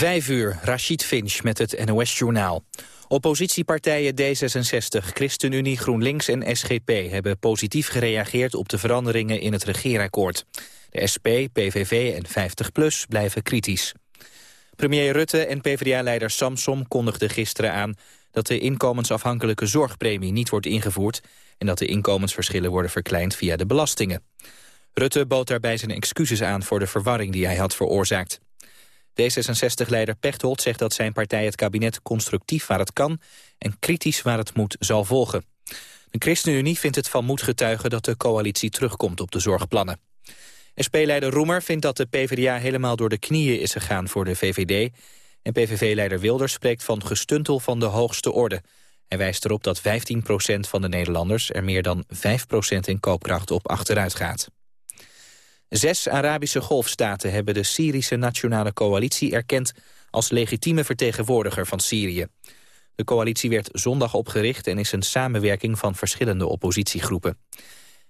Vijf uur, Rachid Finch met het NOS-journaal. Oppositiepartijen D66, ChristenUnie, GroenLinks en SGP... hebben positief gereageerd op de veranderingen in het regeerakkoord. De SP, PVV en 50PLUS blijven kritisch. Premier Rutte en PvdA-leider Samsom kondigden gisteren aan... dat de inkomensafhankelijke zorgpremie niet wordt ingevoerd... en dat de inkomensverschillen worden verkleind via de belastingen. Rutte bood daarbij zijn excuses aan voor de verwarring die hij had veroorzaakt. D66-leider Pechtold zegt dat zijn partij het kabinet constructief waar het kan en kritisch waar het moet zal volgen. De ChristenUnie vindt het van moed getuigen dat de coalitie terugkomt op de zorgplannen. SP-leider Roemer vindt dat de PvdA helemaal door de knieën is gegaan voor de VVD. En PVV-leider Wilders spreekt van gestuntel van de hoogste orde. Hij wijst erop dat 15% van de Nederlanders er meer dan 5% in koopkracht op achteruit gaat. Zes Arabische golfstaten hebben de Syrische Nationale Coalitie erkend als legitieme vertegenwoordiger van Syrië. De coalitie werd zondag opgericht en is een samenwerking van verschillende oppositiegroepen.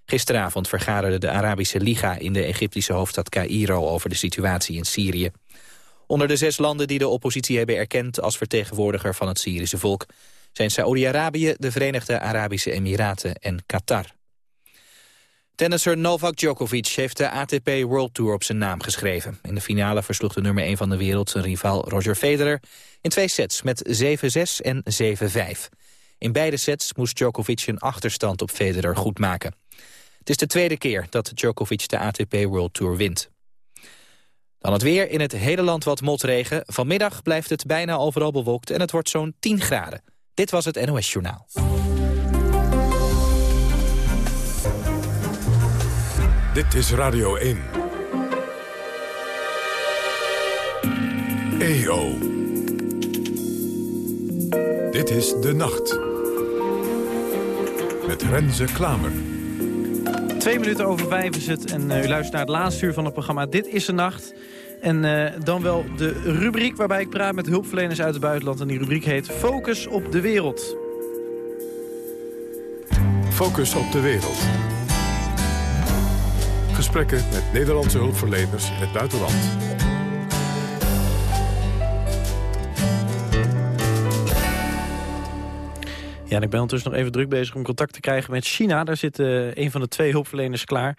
Gisteravond vergaderde de Arabische Liga in de Egyptische hoofdstad Cairo over de situatie in Syrië. Onder de zes landen die de oppositie hebben erkend als vertegenwoordiger van het Syrische volk zijn Saoedi-Arabië, de Verenigde Arabische Emiraten en Qatar. Tennisser Novak Djokovic heeft de ATP World Tour op zijn naam geschreven. In de finale versloeg de nummer 1 van de wereld zijn rivaal Roger Federer... in twee sets met 7-6 en 7-5. In beide sets moest Djokovic een achterstand op Federer goedmaken. Het is de tweede keer dat Djokovic de ATP World Tour wint. Dan het weer, in het hele land wat motregen. Vanmiddag blijft het bijna overal bewolkt en het wordt zo'n 10 graden. Dit was het NOS Journaal. Dit is Radio 1. EO. Dit is De Nacht. Met Renze Klamer. Twee minuten over vijf is het en uh, u luistert naar het laatste uur van het programma Dit is de Nacht. En uh, dan wel de rubriek waarbij ik praat met hulpverleners uit het buitenland. En die rubriek heet Focus op de Wereld. Focus op de Wereld. Met Nederlandse hulpverleners in het buitenland. Ja, ik ben ondertussen nog even druk bezig om contact te krijgen met China. Daar zit uh, een van de twee hulpverleners klaar.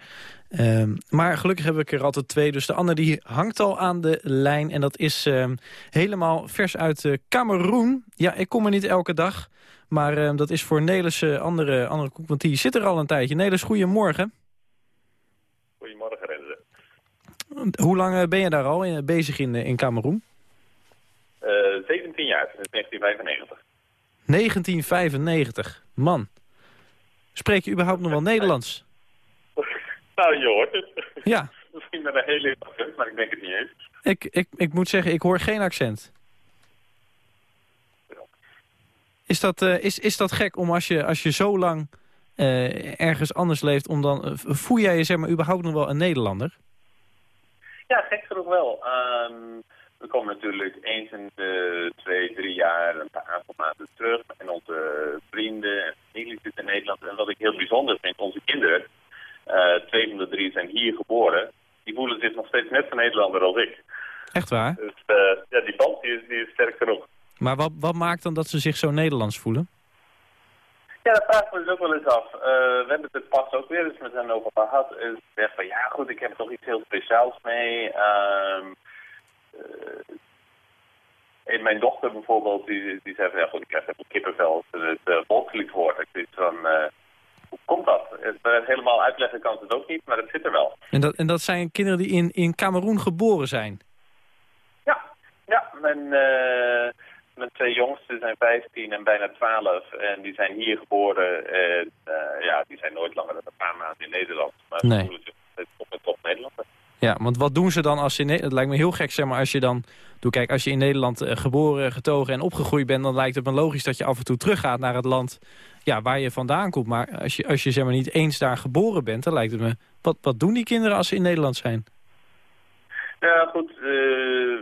Uh, maar gelukkig heb ik er altijd twee. Dus de andere die hangt al aan de lijn. En dat is uh, helemaal vers uit uh, Cameroen. Ja, ik kom er niet elke dag. Maar ehm, dat is voor Nelis andere, andere koek. Want die zit er al een tijdje. Nelis. Goedemorgen, Renze. Hoe lang ben je daar al bezig in, in Cameroen? 17 jaar, sinds 1995. 1995. Man. Spreek je überhaupt nog wel Nederlands? Nou, je hoort het. Ja. Misschien met een hele accent, maar ik denk het niet eens. Ik, ik, ik moet zeggen, ik hoor geen accent. Is dat, uh, is, is dat gek om als je, als je zo lang uh, ergens anders leeft, om dan, uh, voel jij je zeg maar überhaupt nog wel een Nederlander? Ja, gek genoeg wel. Um, we komen natuurlijk eens in de twee, drie jaar een paar aantal maanden terug. En onze vrienden en familie zitten in Nederland. En wat ik heel bijzonder vind, onze kinderen, uh, twee van de drie zijn hier geboren. Die voelen zich nog steeds net zo Nederlander als ik. Echt waar? Dus uh, ja, die band die is, die is sterk genoeg. Maar wat, wat maakt dan dat ze zich zo Nederlands voelen? Ja, dat vragen we dus ook wel eens af. Uh, we hebben het pas ook weer eens met hen over gehad. En ze zegt van ja goed, ik heb toch iets heel speciaals mee. Uh, en mijn dochter bijvoorbeeld, die, die zei van ja goed, ik krijg even kippenvel als het uh, volkslied hoort. Ik van, hoe komt dat? Het, helemaal uitleggen kan het ook niet, maar het zit er wel. En dat, en dat zijn kinderen die in, in Cameroen geboren zijn? Ja, ja mijn, mijn twee jongsten zijn 15 en bijna 12 en die zijn hier geboren. En ja, die zijn nooit langer dan een paar maanden in Nederland. Maar nee. op en top Nederlander. Ja, want wat doen ze dan als ze in Het lijkt me heel gek, zeg maar, als je dan... Doe, kijk, als je in Nederland uh, geboren, getogen en opgegroeid bent... dan lijkt het me logisch dat je af en toe teruggaat naar het land ja, waar je vandaan komt. Maar als je, als je zeg maar, niet eens daar geboren bent, dan lijkt het me... Wat, wat doen die kinderen als ze in Nederland zijn? Ja, goed. Uh,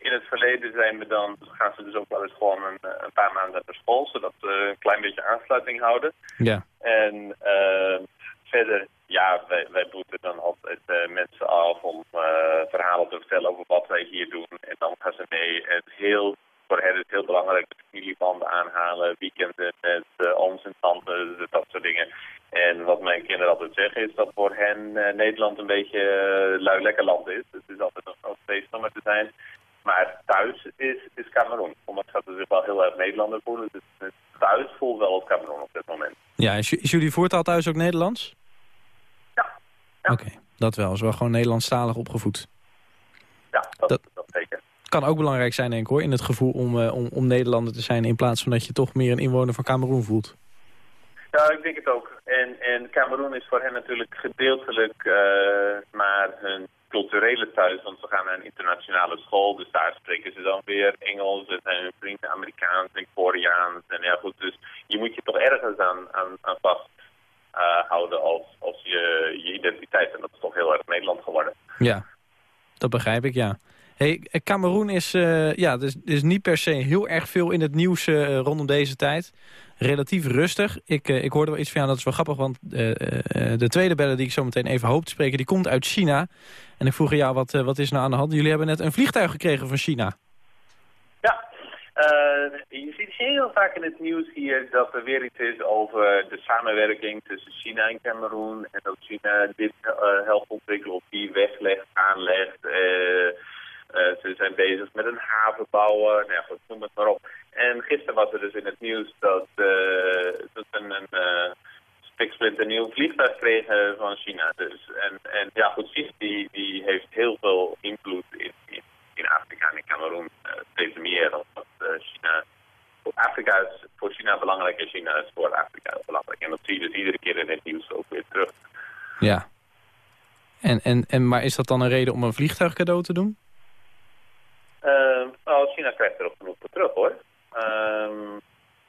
in het verleden zijn we dan, gaan ze dus ook wel eens gewoon een, een paar maanden naar school... zodat we een klein beetje aansluiting houden. Ja. En uh, verder ja, wij, wij boeten dan altijd uh, mensen af om uh, verhalen te vertellen over wat wij hier doen. En dan gaan ze mee het heel, voor hen is het heel belangrijk dat familiebanden aanhalen, weekenden met uh, ooms en tantes, dat soort dingen. En wat mijn kinderen altijd zeggen is dat voor hen Nederland een beetje lui lekker land is. Het is altijd nog een feest om er te zijn. Maar thuis is, is Cameroen. Omdat ze zich wel heel erg Nederlander voelen. Dus thuis voelt wel het Cameroen op dit moment. Ja, is, is jullie voertaal thuis ook Nederlands? Ja. Oké, dat wel. Is wel gewoon Nederlandstalig opgevoed. Ja, dat, dat, dat zeker. Kan ook belangrijk zijn, denk ik hoor, in het gevoel om, uh, om, om Nederlander te zijn... in plaats van dat je toch meer een inwoner van Cameroen voelt. Ja, ik denk het ook. En, en Cameroen is voor hen natuurlijk gedeeltelijk uh, maar hun culturele thuis, want ze gaan naar een internationale school, dus daar spreken ze dan weer Engels en zijn hun vrienden Amerikaans en Koreaans. En ja goed, dus je moet je toch ergens aan, aan, vast uh, houden als, als je, je identiteit. En dat is toch heel erg Nederland geworden. Ja, dat begrijp ik, ja. Hey, Cameroen is, uh, ja, is niet per se heel erg veel in het nieuws uh, rondom deze tijd relatief rustig. Ik, uh, ik hoorde wel iets van, ja, dat is wel grappig, want de tweede bellen die ik zo meteen even hoop te spreken, die komt uit China. En ik vroeg jou, wat, wat is nou aan de hand? Jullie hebben net een vliegtuig gekregen van China. Ja, je ziet heel vaak in het nieuws hier dat er weer iets is over de samenwerking tussen China en Cameroen. En dat China dit helpt ontwikkelen of die weglegt, aanlegt. Ze zijn bezig met een haven bouwen, nou goed, noem het maar op. En gisteren was er dus in het nieuws dat, uh, dat een, een een nieuw vliegtuig kregen van China. Dus. En, en ja, goed, die, die heeft heel veel invloed in, in, Afrika en in Cameroen. Uh, steeds meer dan China... Afrika is voor China belangrijk en China is voor Afrika belangrijk. En dat zie je dus iedere keer in het nieuws ook weer terug. Ja. En, en, en, maar is dat dan een reden om een vliegtuig cadeau te doen? Nou, China krijgt er ook genoeg voor terug hoor. Um,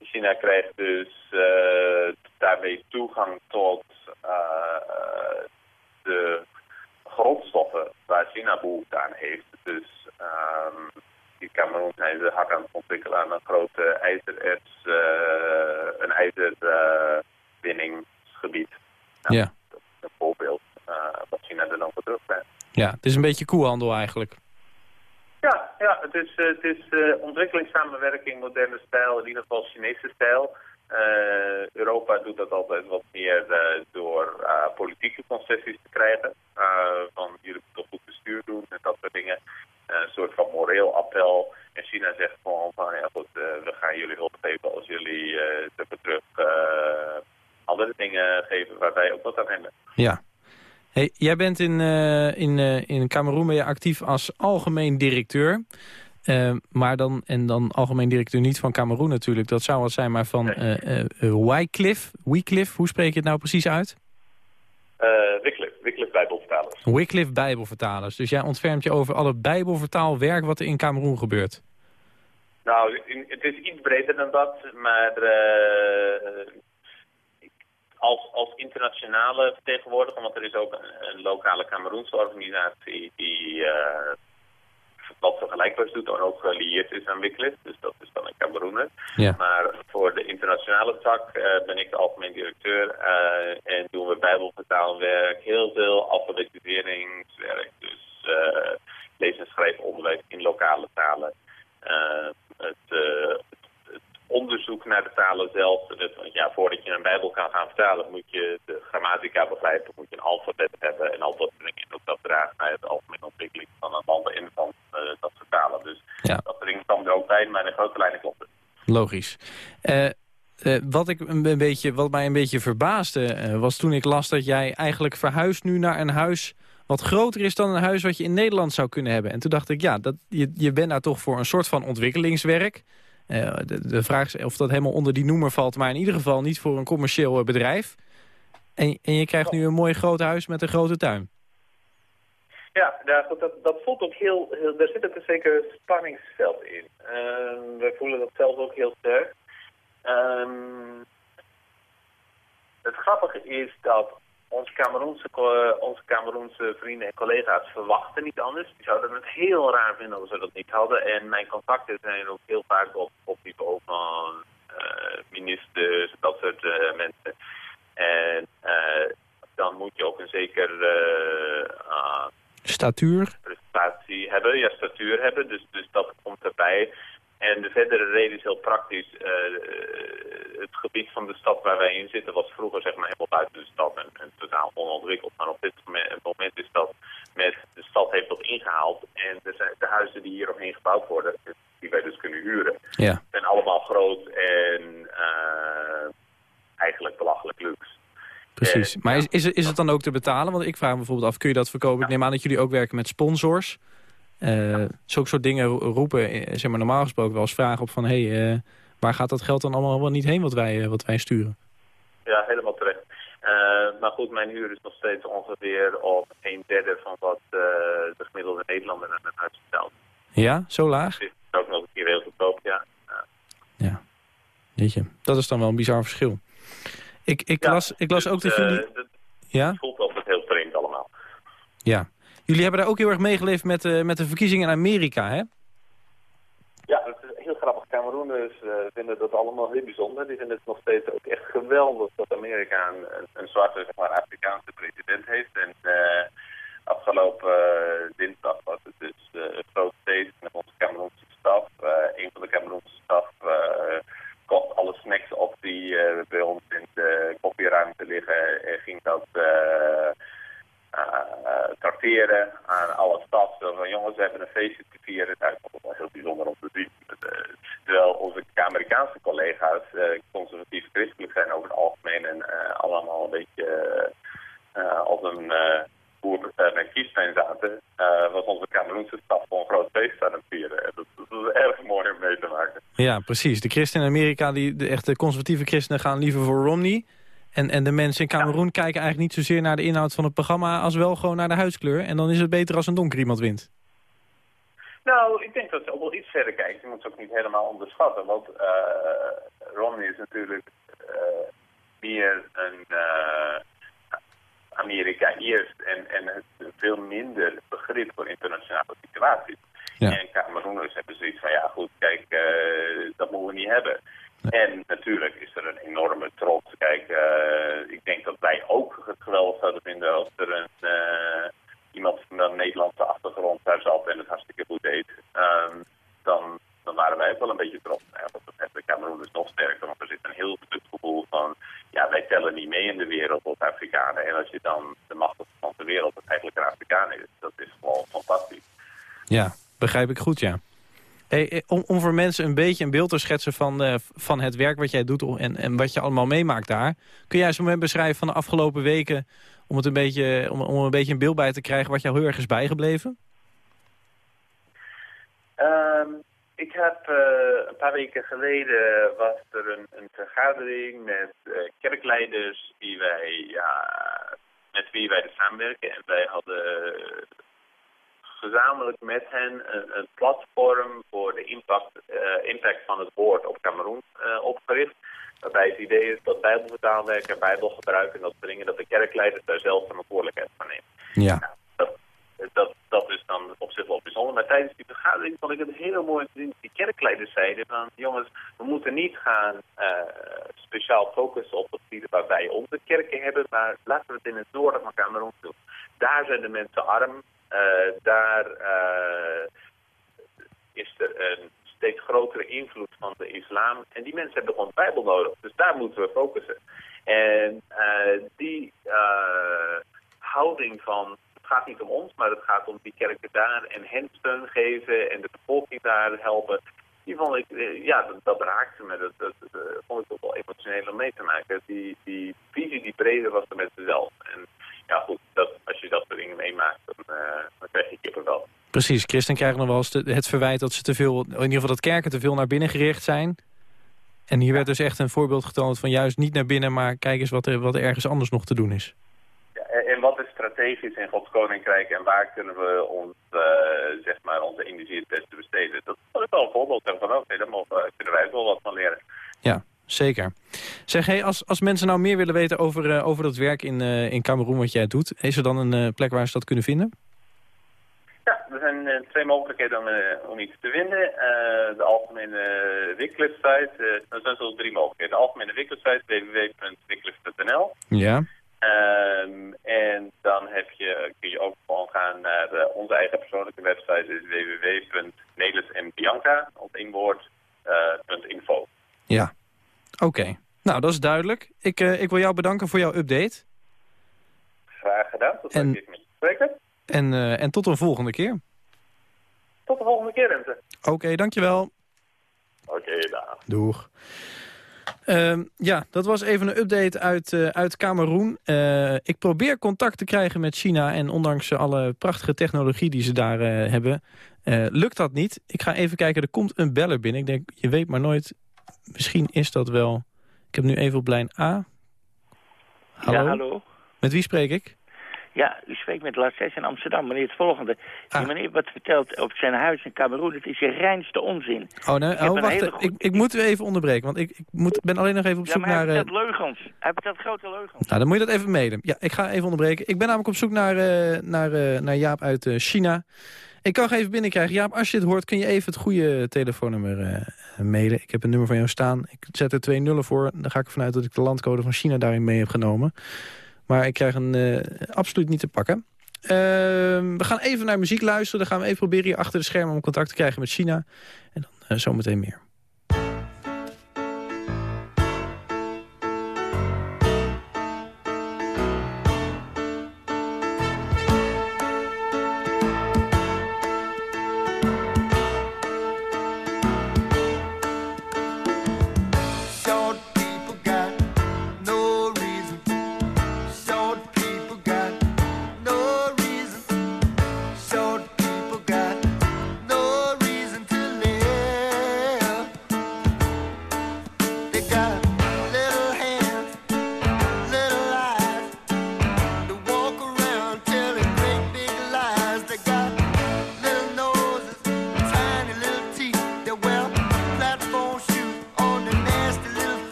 China krijgt dus uh, daarmee toegang tot uh, de grondstoffen waar China behoefte aan heeft. Dus um, in Cameroen zijn ze hard aan het ontwikkelen aan een grote ijzererts, uh, een ijzerwinningsgebied. Nou, ja. Dat is een voorbeeld wat China er dan voor terug krijgt. Ja, het is een beetje koehandel eigenlijk. Het is, uh, het is uh, ontwikkelingssamenwerking, moderne stijl, in ieder geval Chinese stijl. Uh, Europa doet dat altijd wat meer door politieke concessies te krijgen. van jullie moeten toch goed bestuur doen en dat soort dingen. een soort van moreel appel. En China zegt gewoon van, ja goed, we gaan jullie hulp geven als jullie uh, terug andere dingen geven waar wij ook wat aan hebben. Ja, Hey, jij bent in, uh, in, uh, in Cameroen ben je actief als algemeen directeur. Uh, maar dan, en dan algemeen directeur niet van Cameroen natuurlijk. Dat zou wat zijn, maar van Wycliffe. Wycliffe, hoe spreek je het nou precies uit? Wycliffe, Wycliffe Bijbelvertalers. Wycliffe Bijbelvertalers. Dus jij ontfermt je over alle Bijbelvertaalwerk wat er in Cameroen gebeurt. Nou, het is iets breder dan dat, maar als, als internationale vertegenwoordiger, want er is ook een, lokale Cameroense organisatie die uh, wat vergelijkbaars doet en ook gelieerd is aan Wicklet. Dus dat is dan een Cameroener. Ja. Maar voor de internationale tak uh, ben ik de algemeen directeur uh, en doen we bijbelvertaalwerk, heel veel alfabetiseringswerk. Dus lees- en schrijfonderwijs in lokale talen. het, onderzoek naar de talen zelf. Want ja, voordat je een bijbel kan gaan vertalen, moet je de grammatica begrijpen, moet je een alfabet hebben en al dat. Ook dat draagt bij het algemene ontwikkeling van een land in van uh, dat vertalen. Dus ja. dat dingen kan er ook bij, maar in grote lijnen klopt het. Logisch. Uh, uh, wat, ik een beetje, wat mij een beetje verbaasde was toen ik las dat jij eigenlijk verhuist nu naar een huis wat groter is dan een huis wat je in Nederland zou kunnen hebben. En toen dacht ik, ja, dat, je, je bent daar toch voor een soort van ontwikkelingswerk. Uh, de, vraag is of dat helemaal onder die noemer valt... maar in ieder geval niet voor een commercieel eh, bedrijf. En, en je krijgt nu een mooi groot huis met een grote tuin. Ja, dat, dat, voelt ook heel, heel... Daar zit ook een zeker spanningsveld in. Uh, we voelen dat zelf ook heel sterk. Um, het grappige is dat onze Cameroense, onze Cameroense vrienden en collega's verwachten niet anders. Die zouden het heel raar vinden als we dat niet hadden. En mijn contacten zijn ook heel vaak op, op niveau van uh, ministers, dat soort uh, mensen. En uh, dan moet je ook een zeker Statuur? Prestatie hebben, ja, statuur hebben. Dus, dus dat komt erbij. En de verdere reden is heel praktisch. het gebied van de stad waar wij in zitten was vroeger zeg maar helemaal buiten de stad en, en totaal onontwikkeld. Maar op dit moment, is dat met de stad heeft dat ingehaald. En de, de huizen die hier omheen gebouwd worden, die wij dus kunnen huren, ja. zijn allemaal groot en eigenlijk belachelijk luxe. Precies. maar is, is, is het dan ook te betalen? Want ik vraag me bijvoorbeeld af, kun je dat verkopen? Ik neem aan dat jullie ook werken met sponsors. Uh, Zulke soort dingen roepen, eh, zeg maar normaal gesproken wel eens vragen op van... hé, hey, uh, waar gaat dat geld dan allemaal wel niet heen wat wij, wat wij sturen? Ja, helemaal terecht. maar goed, mijn huur is nog steeds ongeveer op een derde van wat de gemiddelde Nederlander naar het huis betaalt. Ja, zo laag? Dus is ook nog een keer heel goedkoop, ja. Ja, weet je, dat is dan wel een bizar verschil. Ik, ik, las, ik las ook dat jullie... Het ja? voelt altijd heel vreemd allemaal. Ja. Jullie hebben daar ook heel erg meegeleefd met, uh, met de verkiezingen in Amerika, hè? Ja, het is heel grappig. Cameroeners uh, vinden dat allemaal heel bijzonder. Die vinden het nog steeds ook echt geweldig dat Amerika een, een zwarte, zeg maar, Afrikaanse president heeft. En uh, afgelopen dinsdag was het dus een groot feest met onze Cameroense staf. een van de Cameroense staf kocht alle snacks op die bij ons in de koffieruimte liggen. En ging dat uh, trakteren aan alle staf. van jongens, we hebben een feestje te vieren. Het is wel heel bijzonder om te zien. Uh, terwijl onze Amerikaanse collega's uh, conservatief christelijk zijn over het algemeen en allemaal een beetje op een boer met kiespijn zaten, was onze Cameroense staf voor een groot feest aan het vieren. Dat, dat, is erg mooi om mee te maken. Ja, precies. De christenen in Amerika, die, de echte conservatieve christenen, gaan liever voor Romney. En, en de mensen in Cameroen kijken eigenlijk niet zozeer naar de inhoud van het programma... als wel gewoon naar de huidskleur. En dan is het beter als een donker iemand wint. Nou, ik denk dat ze ook wel iets verder kijken. Je moet ze ook niet helemaal onderschatten. Want uh, Romney is natuurlijk uh, meer een uh, Amerika eerst... En, en veel minder begrip voor internationale situaties. Ja. En Cameroeners hebben zoiets van, ja goed, kijk, dat moeten we niet hebben... En natuurlijk is er een enorme trots. Kijk, uh, ik denk dat wij ook het geweldig zouden vinden als er een, uh, iemand van een Nederlandse achtergrond daar zat en het hartstikke goed deed. Um, dan, dan waren wij ook wel een beetje trots. Nou, wat betreft de Cameroen is nog sterker, want er zit een heel stuk gevoel van, ja, wij tellen niet mee in de wereld als Afrikanen. En als je dan de machtigste van de wereld eigenlijk een Afrikaan is, dat is gewoon fantastisch. Ja, begrijp ik goed, ja. Hey, eh, om, om voor mensen een beetje een beeld te schetsen van, uh, van het werk wat jij doet en, en wat je allemaal meemaakt daar. Kun jij eens een moment beschrijven van de afgelopen weken om, het een beetje, om, om een beetje een beeld bij te krijgen wat jou heel erg is bijgebleven? Um, ik heb uh, een paar weken geleden was er een, een vergadering met uh, kerkleiders die wij, ja, met wie wij samenwerken. En wij hadden gezamenlijk met hen een, een platform voor de impact, uh, impact van het woord op Cameroen uh, opgericht. Waarbij het idee is dat bijbelvertaalwerken, bijbelgebruik en dat soort dingen, dat de kerkleiders daar zelf verantwoordelijkheid van nemen. Ja. Nou, dat, dat, dat is dan op zich wel bijzonder. Maar tijdens die vergadering vond ik het heel mooi te zien. Die kerkleiders zeiden van, jongens, we moeten niet gaan uh, speciaal focussen op het gebieden waar wij onze kerken hebben, maar laten we het in het noorden van Cameroen doen. Daar zijn de mensen arm, daar uh, is er een steeds grotere invloed van de islam. En die mensen hebben gewoon de Bijbel nodig. Dus daar moeten we focussen. En uh, die houding van, het gaat niet om ons, maar het gaat om die kerken daar en hen steun geven en de bevolking daar helpen. Die vond ik, ja, dat, raakte me. Dat, dat, vond ik ook wel emotioneel om mee te maken. Die, die visie die breder was dan met zelf. En ja goed, dat, als je dat soort dingen meemaakt, dan, uh, dan krijg je kippen wel. Precies, christen krijgen nog wel eens het verwijt dat ze te veel, in ieder geval dat kerken te veel naar binnen gericht zijn. En hier werd dus echt een voorbeeld getoond van juist niet naar binnen, maar kijk eens wat er, wat er ergens anders nog te doen is. Ja, en, wat is strategisch in Gods Koninkrijk en waar kunnen we ons, uh, zeg maar, onze energie het beste besteden? Dat is wel een voorbeeld van, oké, okay, daar mogen, kunnen wij wel wat van leren. Ja, zeker. Zeg, hey, als, als mensen nou meer willen weten over, uh, over dat werk in, uh, in Cameroen wat jij doet... is er dan een uh, plek waar ze dat kunnen vinden? Ja, er zijn twee mogelijkheden om, om iets te vinden. de algemene wikkelersite, er zijn zoals drie mogelijkheden. De algemene wikkelersite www.wikkels.nl Ja. Ehm, en dan heb je, kun je ook gewoon gaan naar eh, onze eigen persoonlijke website, is www.nelis op één woord, uh, .info. Ja, oké. Nou, dat is duidelijk. Ik, uh, ik wil jou bedanken voor jouw update. Graag gedaan, tot en, met je spreken. En, en tot een volgende keer. Tot de volgende keer, Rente. Oké, dankjewel. Oké, okay, dag. Doeg. Uh, ja, dat was even een update uit, uh, uit Cameroen. Uh, ik probeer contact te krijgen met China... en ondanks alle prachtige technologie die ze daar hebben... lukt dat niet. Ik ga even kijken, er komt een beller binnen. Ik denk, je weet maar nooit, misschien is dat wel... Ik heb nu even op lijn A. Hallo? Ja, hallo. Met wie spreek ik? Ja, u spreekt met Lasses in Amsterdam. Meneer, het volgende. Die ah. meneer wat vertelt op zijn huis in Cameroen, het is je reinste onzin. Oh, nee, oh wacht, ik, ik moet u even onderbreken, want ik, ik moet, ben alleen nog even op zoek ja, maar naar... hij vertelt uh... leugens. Hij vertelt grote leugens. Nou, dan moet je dat even mailen. Ja, ik ga even onderbreken. Ik ben namelijk op zoek naar, uh, naar, uh, naar Jaap uit China. Ik kan even binnenkrijgen. Jaap, als je het hoort, kun je even het goede telefoonnummer mailen. Ik heb een nummer van jou staan. Ik zet er twee nullen voor. Dan ga ik ervan uit dat ik de landcode van China daarin mee heb genomen. Maar ik krijg een absoluut niet te pakken. Ehm, we gaan even naar muziek luisteren. Dan gaan we even proberen hier achter de schermen om contact te krijgen met China. En dan uh, zometeen meer.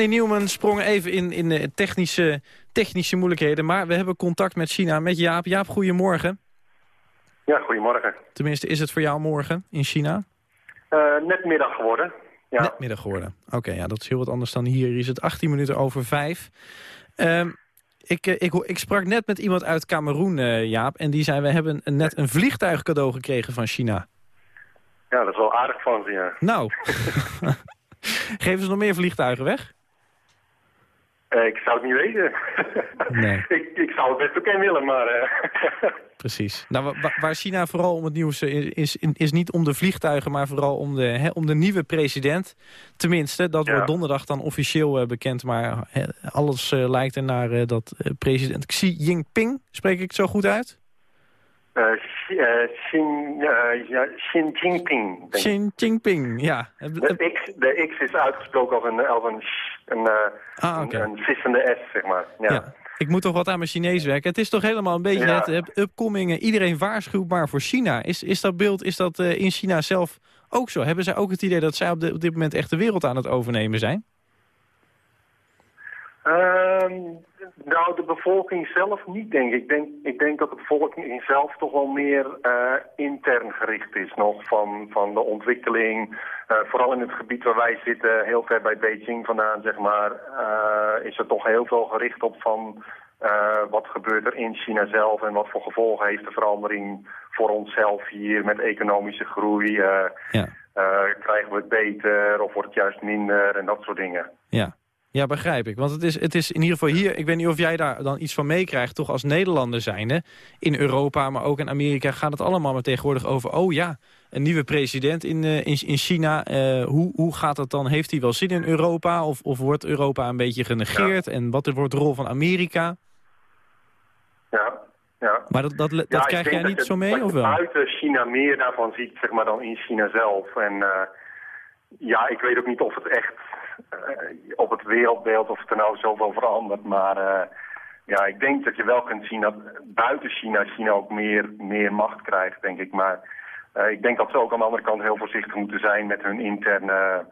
Randy Newman sprong even in, in technische, technische moeilijkheden. Maar we hebben contact met China, met Jaap. Jaap, goedemorgen. Ja, goedemorgen. Tenminste, is het voor jou morgen in China? Uh, net middag geworden. Ja. Net middag geworden. Oké, ja, dat is heel wat anders dan hier. Hier is het 18 minuten over 5. Uh, ik, eh, ik, ik, sprak net met iemand uit Cameroen, uh, Jaap. En die zei, we hebben net een vliegtuig cadeau gekregen van China. Ja, dat is wel aardig van ze, ja. Nou, geven ze nog meer vliegtuigen weg? Uh, ik zou het niet weten. Nee. ik, ik zou het best ook willen, maar... Uh... Precies. Nou, waar China vooral om het nieuws is, is, is niet om de vliegtuigen... maar vooral om de, om de nieuwe president. Tenminste, dat wordt donderdag dan officieel uh, bekend. Maar alles lijkt er naar dat president Xi Jinping... spreek ik het zo goed uit? Xi Jinping. Xi Jinping, ja. De X, de X is uitgesproken als een, als een een, uh, ah, okay. een, vissende S, zeg maar. Ja. ja. Ik moet toch wat aan mijn Chinees werken. Het is toch helemaal een beetje ja. het upcoming. Iedereen waarschuwt maar voor China. Is, is dat beeld is dat, uh, in China zelf ook zo? Hebben zij ook het idee dat zij op, de, op dit moment echt de wereld aan het overnemen zijn? Ehm, nou, de bevolking zelf niet, denk ik. Ik denk, ik denk dat de bevolking zelf toch wel meer uh, intern gericht is nog van, van de ontwikkeling. Uh, vooral in het gebied waar wij zitten, heel ver bij Beijing vandaan, zeg maar, uh, is er toch heel veel gericht op van wat gebeurt er in China zelf en wat voor gevolgen heeft de verandering voor onszelf hier met economische groei. Ja. krijgen we het beter of wordt het juist minder en dat soort dingen. Ja. Ja, begrijp ik. Want het is, het is in ieder geval hier... ik weet niet of jij daar dan iets van meekrijgt... toch als Nederlander zijnde... in Europa, maar ook in Amerika... gaat het allemaal maar tegenwoordig over... oh ja, een nieuwe president in, uh, in, in China. Uh, hoe, hoe gaat dat dan? Heeft hij wel zin in Europa? Of, of wordt Europa een beetje genegeerd? En wat wordt de rol van Amerika? Ja, ja. Maar dat, dat, dat krijg jij niet zo mee, of wel? buiten China meer daarvan ziet, zeg maar, dan in China zelf. En uh, ja, ik weet ook niet of het echt op het wereldbeeld of het er nou zoveel verandert. Maar uh, ja, ik denk dat je wel kunt zien dat buiten China China ook meer, meer macht krijgt, denk ik. Maar uh, ik denk dat ze ook aan de andere kant heel voorzichtig moeten zijn met hun interne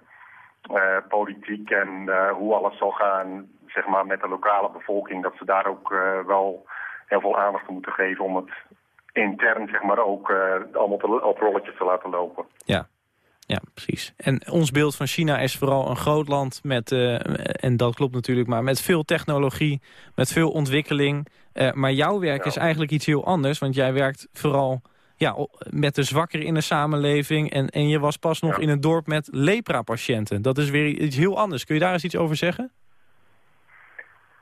politiek en hoe alles zal gaan, zeg maar, met de lokale bevolking. Dat ze daar ook wel heel veel aandacht aan moeten geven om het intern, zeg maar, ook allemaal op rolletjes te laten lopen. Ja, ja, precies. En ons beeld van China is vooral een groot land met, uh, en dat klopt natuurlijk, maar met veel technologie, met veel ontwikkeling. Uh, maar jouw werk is eigenlijk iets heel anders, want jij werkt vooral ja, met de zwakkeren in de samenleving. En, en je was pas nog in een dorp met lepra-patiënten. Dat is weer iets heel anders. Kun je daar eens iets over zeggen?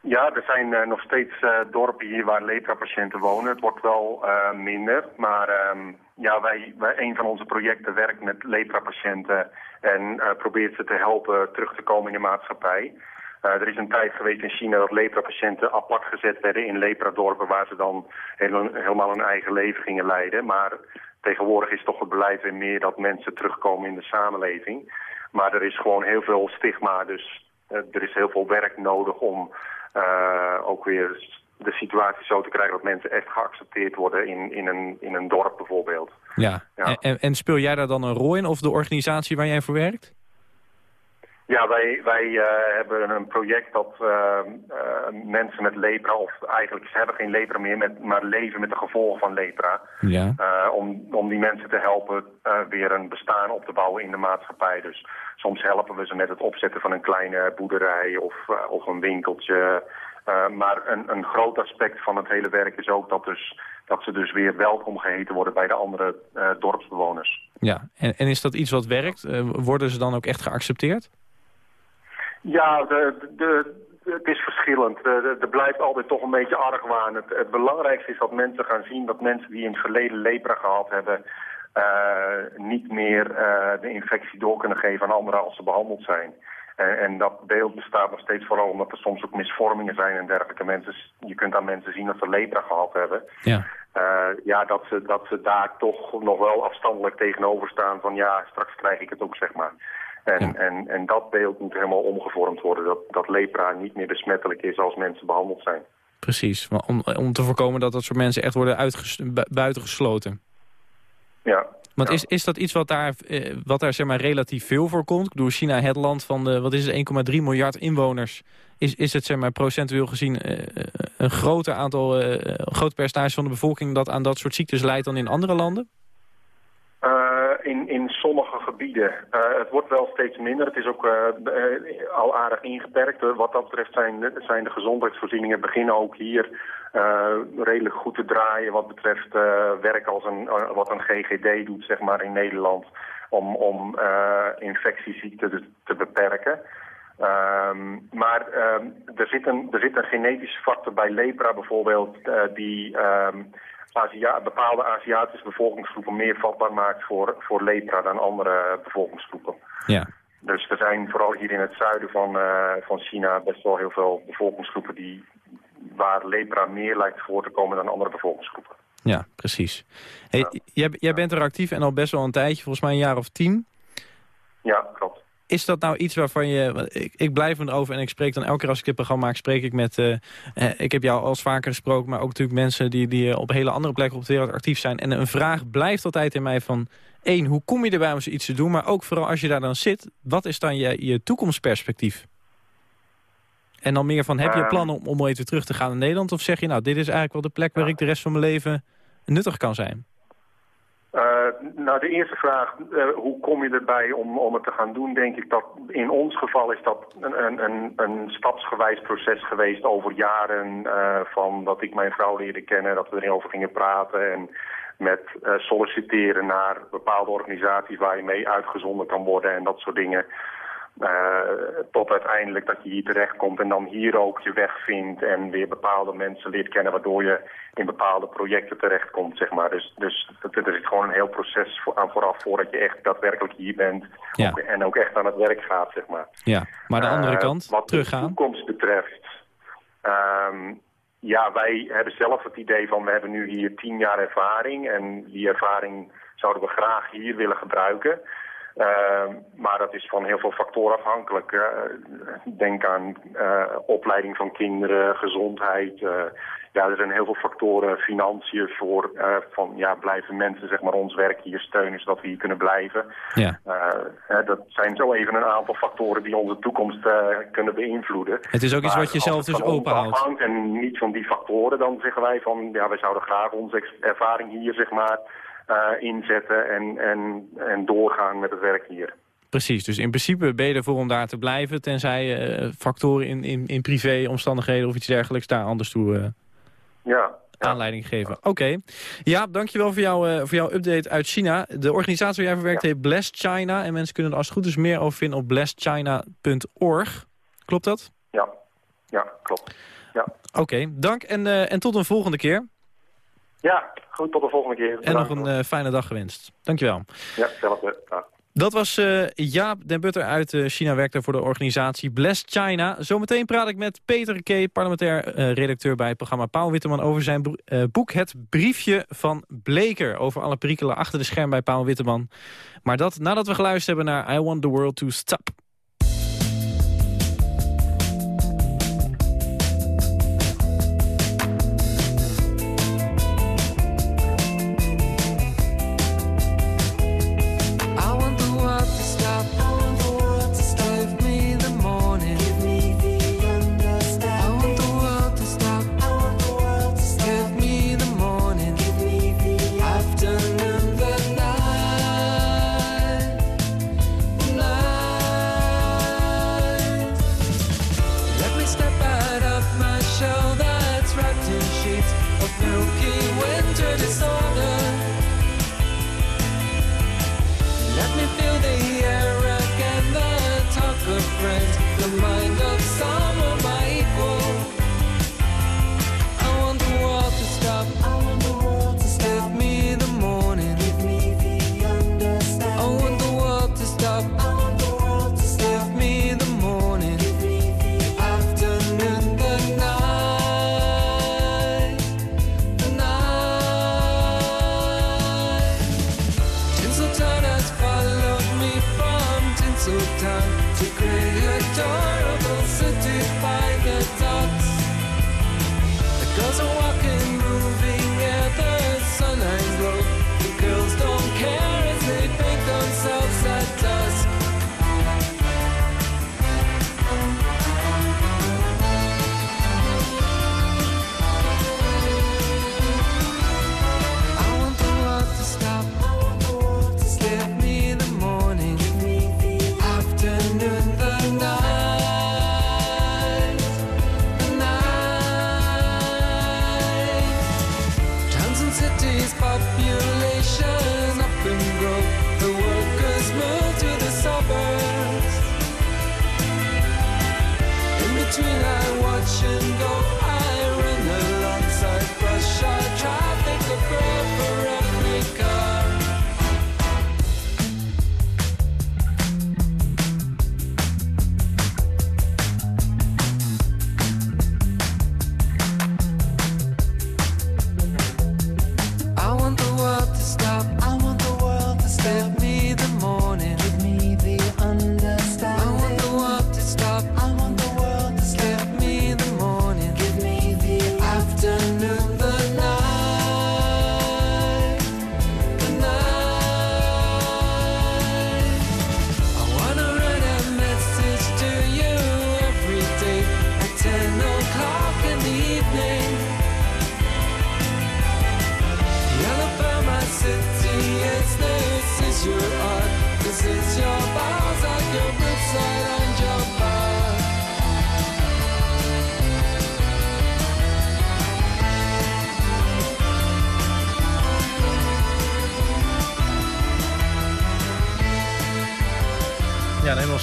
Ja, er zijn uh, nog steeds dorpen hier waar lepra-patiënten wonen. Het wordt wel minder, maar um, ja, wij, wij, een van onze projecten werkt met lepra-patiënten en probeert ze te helpen terug te komen in de maatschappij. er is een tijd geweest in China dat lepra-patiënten apart gezet werden in lepra-dorpen waar ze dan helemaal hun eigen leven gingen leiden. Maar tegenwoordig is toch het beleid weer meer dat mensen terugkomen in de samenleving. Maar er is gewoon heel veel stigma, dus er is heel veel werk nodig om ook weer de situatie zo te krijgen dat mensen echt geaccepteerd worden in, in, een, in een dorp bijvoorbeeld. Ja, ja. En, en, speel jij daar dan een rol in of de organisatie waar jij voor werkt? Ja, wij, wij uh, hebben een project dat uh, mensen met lepra, of eigenlijk ze hebben geen lepra meer, met, maar leven met de gevolgen van lepra. Ja. om, om die mensen te helpen weer een bestaan op te bouwen in de maatschappij. Dus Soms helpen we ze met het opzetten van een kleine boerderij of, of een winkeltje. Uh, maar een, een groot aspect van het hele werk is ook dat, dus, dat ze dus weer welkom geheten worden bij de andere uh, dorpsbewoners. Ja, en, en is dat iets wat werkt? worden ze dan ook echt geaccepteerd? Ja, de, de, het is verschillend. Er blijft altijd toch een beetje argwaan. Het, het belangrijkste is dat mensen gaan zien dat mensen die in het verleden lepra gehad hebben... Niet meer de infectie door kunnen geven aan anderen als ze behandeld zijn. En, en, dat beeld bestaat nog steeds vooral omdat er soms ook misvormingen zijn en dergelijke. Mensen, je kunt aan mensen zien dat ze lepra gehad hebben. Ja, uh, ja dat, ze, dat ze daar toch nog wel afstandelijk tegenover staan van ja, straks krijg ik het ook, zeg maar. En, ja. en, en dat beeld moet helemaal omgevormd worden. Dat, dat lepra niet meer besmettelijk is als mensen behandeld zijn. Precies, om, om te voorkomen dat dat soort mensen echt worden buitengesloten. Ja. Want Is, is dat iets wat daar, eh, wat daar zeg maar, relatief veel voor komt? Ik bedoel, China, het land van de, wat is het, 1,3 miljard inwoners... Is, is het zeg maar, procentueel gezien uh, een groter aantal, uh, groot percentage van de bevolking... dat aan dat soort ziektes leidt dan in andere landen? in, in sommige gebieden. het wordt wel steeds minder. Het is ook al aardig ingeperkt. wat dat betreft zijn, zijn de gezondheidsvoorzieningen beginnen ook hier redelijk goed te draaien wat betreft uh, werk als een, uh, wat een GGD doet zeg maar, in Nederland om, om infectieziekten te, te beperken. Um, maar um, er, zit een, er zit een genetische factor bij lepra bijvoorbeeld die um, Azië bepaalde Aziatische bevolkingsgroepen meer vatbaar maakt voor, voor lepra dan andere bevolkingsgroepen. Ja. Dus er zijn vooral hier in het zuiden van, van China best wel heel veel bevolkingsgroepen die waar lepra meer lijkt voor te komen dan andere bevolkingsgroepen. Ja, precies. Hey, jij, jij bent er actief en al best wel een tijdje, volgens mij een jaar of tien. Ja, klopt. Is dat nou iets waarvan je... Ik, ik blijf erover en ik spreek dan elke keer als ik dit programma maak... spreek ik met... Uh, ik heb jou al eens vaker gesproken... maar ook natuurlijk mensen die, die op hele andere plekken op de wereld actief zijn. En een vraag blijft altijd in mij van... één, hoe kom je erbij om zoiets te doen? Maar ook vooral als je daar dan zit... wat is dan je, je toekomstperspectief? En dan meer van, heb je Ehm. plannen om, om even terug te gaan naar Nederland? Of zeg je, nou, dit is eigenlijk wel de plek waar ik de rest van mijn leven nuttig kan zijn? Eh, nou, de eerste vraag, eh, hoe kom je erbij om, om het te gaan doen? Denk ik dat in ons geval is dat een, een, een stapsgewijs proces geweest over jaren. eh, van dat ik mijn vrouw leerde kennen, dat we erover gingen praten. En met eh, solliciteren naar bepaalde organisaties waar je mee uitgezonden kan worden en dat soort dingen. Eh, tot uiteindelijk dat je hier terechtkomt en dan hier ook je weg vindt en weer bepaalde mensen leert kennen waardoor je in bepaalde projecten terechtkomt, zeg maar. Dus, dus er is gewoon een heel proces voor, aan vooraf voordat je echt daadwerkelijk hier bent Ja. ook- en ook echt aan het werk gaat, zeg maar. Ja, maar de andere Eh, kant, wat de toekomst betreft, ehm, ja, wij hebben zelf het idee van we hebben nu hier tien jaar ervaring en die ervaring zouden we graag hier willen gebruiken. Ehm, maar dat is van heel veel factoren afhankelijk. Denk aan eh, opleiding van kinderen, gezondheid. eh, ja, er zijn heel veel factoren, financiën voor eh, van ja, blijven mensen zeg maar, ons werk hier steunen zodat we hier kunnen blijven. Ja. Dat zijn zo even een aantal factoren die onze toekomst kunnen beïnvloeden. Het is ook iets Maar wat je zelf dus open houdt. En niet van die factoren, dan zeggen wij van ja, wij zouden graag onze ervaring hier zeg maar inzetten en, en, en doorgaan met het werk hier. Precies, dus in principe ben je ervoor om daar te blijven... tenzij eh, factoren in, in, in privé, omstandigheden of iets dergelijks... daar anders toe eh, Ja. ja. aanleiding geven. Oké. Ja, dankjewel voor, jou, eh, voor jouw update uit China. De organisatie waar jij voor werkt heet Blessed China... en mensen kunnen er als het goed is meer over vinden op blessedchina.org. Klopt dat? Ja, ja klopt. Ja. Oké, dank en, eh, en tot een volgende keer. Ja, goed, tot de volgende keer. En nog een eh, fijne dag gewenst. Dankjewel. Ja, hetzelfde. Dat was eh, Jaap den Butter uit eh, China, werkt daar voor de organisatie Blessed China. Zometeen praat ik met Peter K., parlementair redacteur bij het programma Paul Witteman... over zijn boek Het Briefje van Bleker... over alle perikelen achter de scherm bij Paul Witteman. Maar dat nadat we geluisterd hebben naar I Want The World To Stop.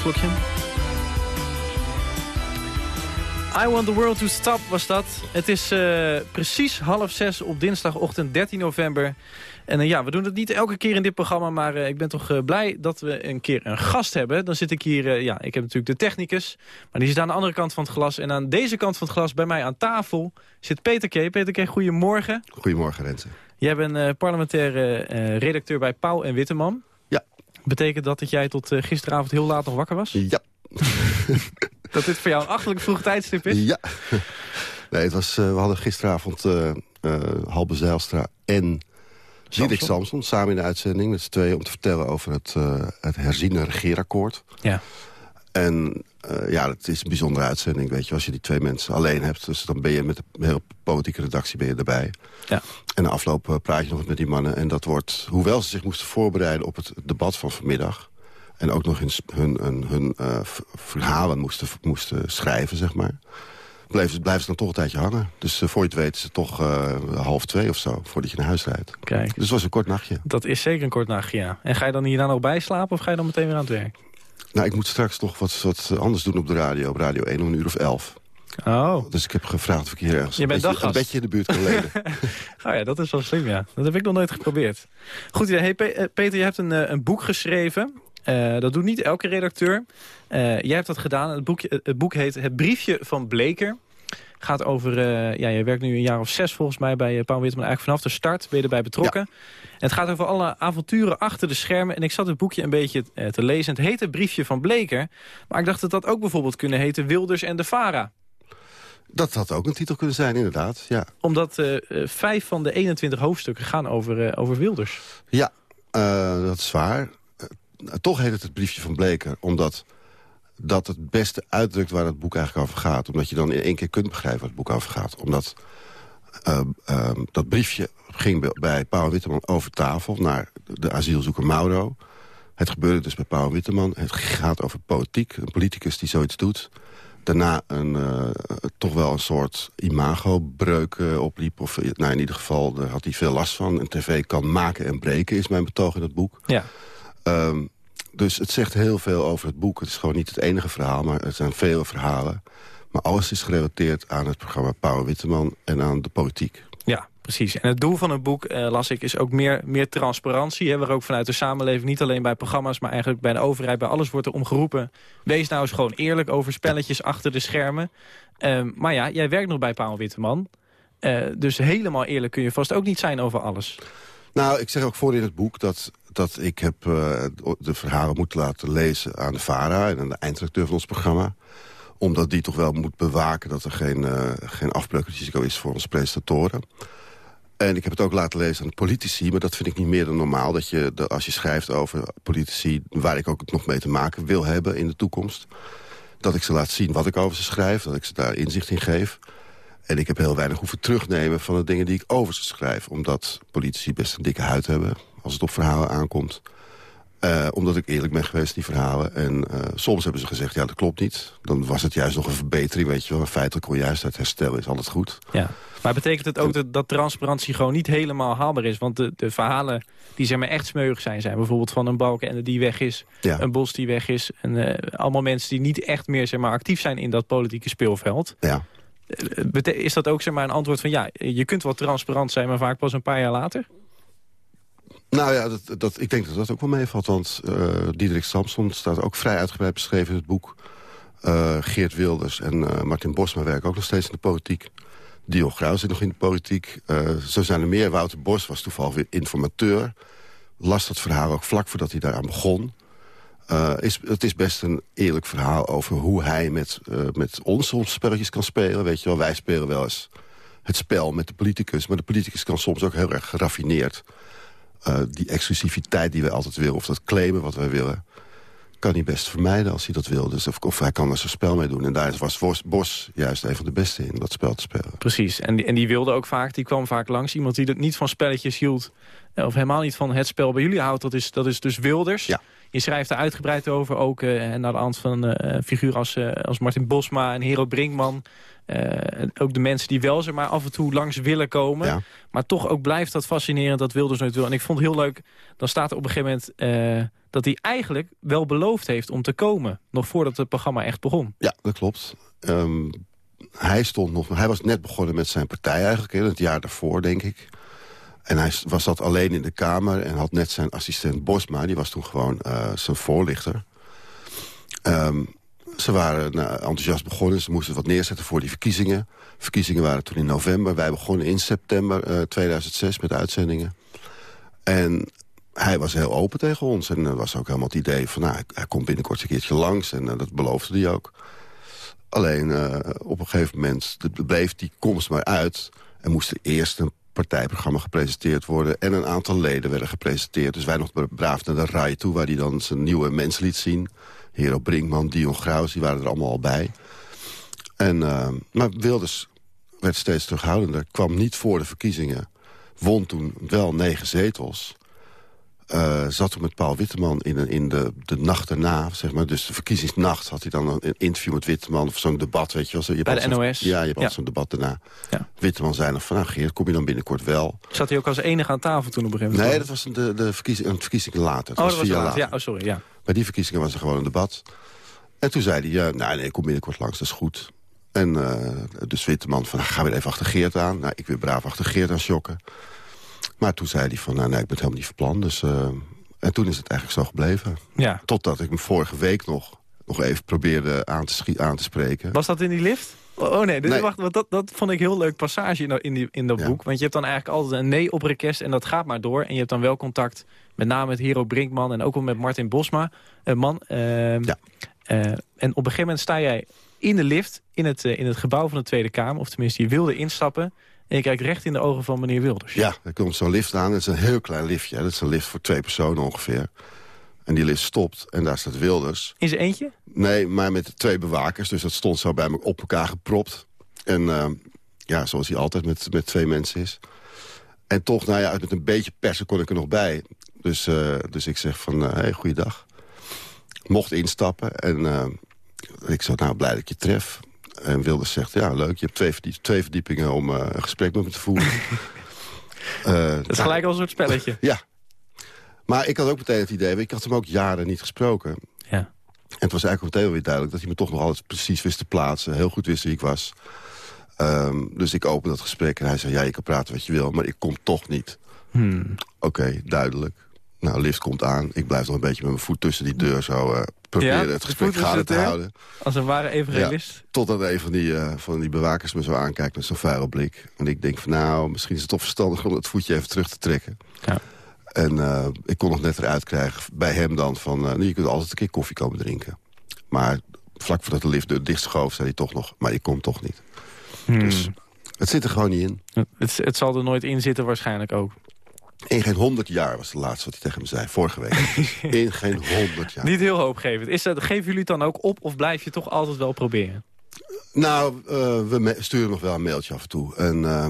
Slokje. I Want The World To Stop was dat. Het is eh, precies half zes op dinsdagochtend 13 november. En eh, ja, we doen het niet elke keer in dit programma... maar eh, ik ben toch blij dat we een keer een gast hebben. Dan zit ik hier... ja, ik heb natuurlijk de technicus... maar die zit aan de andere kant van het glas. En aan deze kant van het glas, bij mij aan tafel... zit Peter K. Peter K, goedemorgen. Goedemorgen, Renze. Jij bent parlementaire redacteur bij Pauw en Witteman. Betekent dat dat jij tot eh, gisteravond heel laat nog wakker was? Ja. Dat dit voor jou een achterlijk vroeg tijdstip is? Ja. Nee, het was, eh, we hadden gisteravond eh Halbe Zijlstra en Diederik Samson samen in de uitzending met z'n tweeën... om te vertellen over het, eh, het herziene regeerakkoord. Ja. En eh, ja, het is een bijzondere uitzending, weet je, als je die twee mensen alleen hebt. Dus dan ben je met de hele politieke redactie ben je erbij. Ja. En na afloop eh, praat je nog met die mannen. En dat wordt, hoewel ze zich moesten voorbereiden op het debat van vanmiddag... en ook nog eens hun, hun, hun eh, verhalen moesten, moesten schrijven, zeg maar... Blijven, blijven ze dan toch een tijdje hangen. Dus voor je het weet is het toch half twee of zo, voordat je naar huis rijdt. Kijk. Dus het was een kort nachtje. Dat is zeker een kort nachtje, ja. En ga je dan hierna nog bijslapen of ga je dan meteen weer aan het werk? Nou, ik moet straks nog wat, wat anders doen op de radio, op Radio 1 om een uur of elf. Oh. Dus ik heb gevraagd of ik hier ergens Je een, bent beetje, een beetje in de buurt kan lenen. oh ja, dat is wel slim, ja. Dat heb ik nog nooit geprobeerd. Goed idee. Hey, Pe- eh, Peter, je hebt een, eh, een boek geschreven. Eh, dat doet niet elke redacteur. Jij hebt dat gedaan. Het, boekje, het boek heet Het Briefje van Bleker. Gaat over, eh, ja, je werkt nu een jaar of zes volgens mij bij uh, Paul Witteman. Eigenlijk vanaf de start ben je erbij betrokken. En het gaat over alle avonturen achter de schermen. En ik zat het boekje een beetje eh, te lezen. Het heet Het Briefje van Bleker. Maar ik dacht dat dat ook bijvoorbeeld kunnen heten Wilders en de Vara. Dat had ook een titel kunnen zijn, inderdaad. Ja, Omdat eh, eh, vijf van de 21 hoofdstukken gaan over, eh, over Wilders. ja eh, dat is waar. Eh, toch heet het het briefje van Bleker, omdat dat het beste uitdrukt waar het boek eigenlijk over gaat. Omdat je dan in één keer kunt begrijpen waar het boek over gaat. Omdat eh, eh, dat briefje ging bij- Paul Witteman over tafel naar de asielzoeker Mauro. Het gebeurde dus bij Paul Witteman. Het gaat over politiek, een politicus die zoiets doet. Daarna een, eh, toch wel een soort imagobreuk eh, opliep. Of eh, nou, in ieder geval, daar had hij veel last van. Een tv kan maken en breken, is mijn betoog in het boek. Ja. Ehm, dus het zegt heel veel over het boek. Het is gewoon niet het enige verhaal, maar het zijn vele verhalen. Maar alles is gerelateerd aan het programma Pauw Witteman en aan de politiek. Ja, precies. En het doel van het boek, eh, las ik, is ook meer, meer transparantie. Hè, waar ook vanuit de samenleving, niet alleen bij programma's... maar eigenlijk bij de overheid, bij alles wordt er om geroepen... wees nou eens gewoon eerlijk over spelletjes achter de schermen. Ehm, maar ja, jij werkt nog bij Paul Witteman. Eh, dus helemaal eerlijk kun je vast ook niet zijn over alles. Nou, ik zeg ook voor in het boek dat, dat ik heb eh, de verhalen moeten laten lezen aan de VARA... en aan de eindredacteur van ons programma. Omdat die toch wel moet bewaken dat er geen, eh geen afbreukrisico is voor onze presentatoren. En ik heb het ook laten lezen aan de politici, maar dat vind ik niet meer dan normaal. Dat je, als je schrijft over politici, waar ik ook nog mee te maken wil hebben in de toekomst... dat ik ze laat zien wat ik over ze schrijf, dat ik ze daar inzicht in geef... En ik heb heel weinig hoeven terugnemen van de dingen die ik over ze schrijf. Omdat politici best een dikke huid hebben als het op verhalen aankomt. Eh, omdat ik eerlijk ben geweest die verhalen. En eh, soms hebben ze gezegd, ja, dat klopt niet. Dan was het juist nog een verbetering, weet je wel. Feitelijk kon juist uit herstel is altijd goed. Ja. Maar betekent het ook dat, dat transparantie gewoon niet helemaal haalbaar is? Want de, de verhalen die zeg maar echt smeuig zijn... zijn bijvoorbeeld van een balken die weg is, Ja. een bos die weg is... en eh, allemaal mensen die niet echt meer zeg maar, actief zijn in dat politieke speelveld. Ja. Is dat ook zeg maar, een antwoord van ja, je kunt wel transparant zijn... maar vaak pas een paar jaar later? Nou ja, dat, dat, ik denk dat dat ook wel meevalt. Want eh Diederik Samson staat ook vrij uitgebreid beschreven in het boek. Eh, Geert Wilders en eh, Martin Bosma werken ook nog steeds in de politiek. Dio Graus zit nog in de politiek. Zo zijn er meer. Wouter Bos was toevallig weer informateur. Las dat verhaal ook vlak voordat hij daaraan begon. Is, het is best een eerlijk verhaal over hoe hij met, met ons spelletjes kan spelen. Weet je wel, wij spelen wel eens het spel met de politicus. Maar de politicus kan soms ook heel erg geraffineerd eh, die exclusiviteit die wij altijd willen... of dat claimen wat wij willen... kan hij best vermijden als hij dat wil. Dus of, of hij kan er zijn spel mee doen. En daar was Bos, Bos juist een van de beste in, dat spel te spelen. Precies, en die, en die wilde ook vaak, die kwam vaak langs. Iemand die het niet van spelletjes hield, eh, of helemaal niet van het spel bij jullie houdt... dat is, dat is dus Wilders. Ja. Je schrijft er uitgebreid over, ook eh, naar de hand van eh figuren als, als Martin Bosma en Hero Brinkman... Eh, ook de mensen die wel zeg maar, af en toe langs willen komen. Ja. Maar toch ook blijft dat fascinerend dat Wilders nooit wil. En ik vond het heel leuk, dan staat er op een gegeven moment... eh, dat hij eigenlijk wel beloofd heeft om te komen. Nog voordat het programma echt begon. Ja, dat klopt. Ehm, hij, stond nog, hij was net begonnen met zijn partij eigenlijk, hè, het jaar daarvoor, denk ik. En hij was zat alleen in de Kamer en had net zijn assistent Bosma... die was toen gewoon eh, zijn voorlichter. Ehm, ze waren nou, enthousiast begonnen. Ze moesten wat neerzetten voor die verkiezingen. Verkiezingen waren toen in november. Wij begonnen in september eh, 2006 met uitzendingen. En hij was heel open tegen ons. En er was ook helemaal het idee van... Nou, hij, komt binnenkort een keertje langs. En eh, dat beloofde hij ook. Alleen eh, op een gegeven moment bleef die komst maar uit. Er moest eerst een partijprogramma gepresenteerd worden... en een aantal leden werden gepresenteerd. Dus wij nog bra- braaf naar de RAI toe... waar hij dan zijn nieuwe mensen liet zien. Hero Brinkman, Dion Graus, die waren er allemaal al bij. En, eh, maar Wilders werd steeds terughoudender. Kwam niet voor de verkiezingen. Won toen wel negen zetels. Eh, zat toen met Paul Witteman in, in de, de nacht erna, zeg maar. Dus de verkiezingsnacht had hij dan een interview met Witteman... of zo'n debat, weet je wel. Je Bij de NOS. Ja, je hebt Ja. altijd zo'n debat daarna. Ja. Witteman zei nog van, nou Geert, kom je dan binnenkort wel? Zat hij ook als enige aan tafel toen op een gegeven moment? Nee, dat was de, de verkiezing, een verkiezing later. Oh, dat was later. later. Ja, oh, sorry, ja. Bij die verkiezingen was er gewoon een debat. En toen zei hij, ja, nou, nee, kom binnenkort langs, dat is goed. En uh, dus Witteman van, nou, ga weer even achter Geert aan. Nou, ik weer braaf achter Geert aan schokken. Maar toen zei hij van, nou, nee, ik ben het helemaal niet van plan. Dus, uh, en toen is het eigenlijk zo gebleven. Ja. Totdat ik hem vorige week nog, nog even probeerde aan te, aan te spreken. Was dat in die lift? Oh, oh nee, dus Nee. wacht, want dat, dat vond ik een heel leuk passage in, in, die, in dat Ja. boek. Want je hebt dan eigenlijk altijd een nee op request en dat gaat maar door. En je hebt dan wel contact met name met Hero Brinkman en ook wel met Martin Bosma. eh, man, ehm, Ja. eh, en op een gegeven moment sta jij in de lift in het, eh, in het gebouw van de Tweede Kamer. Of tenminste, je wilde instappen. En je kijkt recht in de ogen van meneer Wilders. Ja, er komt zo'n lift aan. Het is een heel klein liftje. Dat is een lift voor twee personen ongeveer. En die lift stopt en daar staat Wilders. In zijn eentje? Nee, maar met twee bewakers. Dus dat stond zo bij me op elkaar gepropt. En uh, ja, zoals hij altijd met, met twee mensen is. En toch, nou ja, met een beetje persen kon ik er nog bij. Dus, uh, dus ik zeg van, uh, hey, goeiedag. Mocht instappen en uh, ik zei, nou, blij dat ik je tref. En Wilders zegt, ja, leuk, je hebt twee, verdiep twee verdiepingen om uh, een gesprek met me te voeren. dat is gelijk al een soort spelletje. ja. Maar ik had ook meteen het idee, ik had hem ook jaren niet gesproken. Ja. En het was eigenlijk meteen weer duidelijk dat hij me toch nog altijd precies wist te plaatsen. Heel goed wist wie ik was. Um, dus ik opende dat gesprek en hij zei, ja, je kan praten wat je wil, maar ik kom toch niet. Hmm. Oké, okay, duidelijk. Nou, lift komt aan. Ik blijf nog een beetje met mijn voet tussen die deur zo uh, proberen ja, het gesprek gaande te houden. Als een ware evangelist. Ja, totdat een van die, uh, van die bewakers me zo aankijkt met zo'n vuile blik. En ik denk van nou, misschien is het toch verstandig om het voetje even terug te trekken. Ja. En uh, ik kon nog net eruit krijgen bij hem dan van... Uh, je kunt altijd een keer koffie komen drinken. Maar vlak voordat de lift deur dicht schoof, zei hij toch nog... maar ik kom toch niet. Hmm. Dus het zit er gewoon niet in. Het, het zal er nooit in zitten waarschijnlijk ook. In geen honderd jaar was de laatste wat hij tegen me zei. Vorige week. in geen honderd jaar. Niet heel hoopgevend. Is dat, geven jullie het dan ook op of blijf je toch altijd wel proberen? Nou, uh, we sturen nog wel een mailtje af en toe. En uh,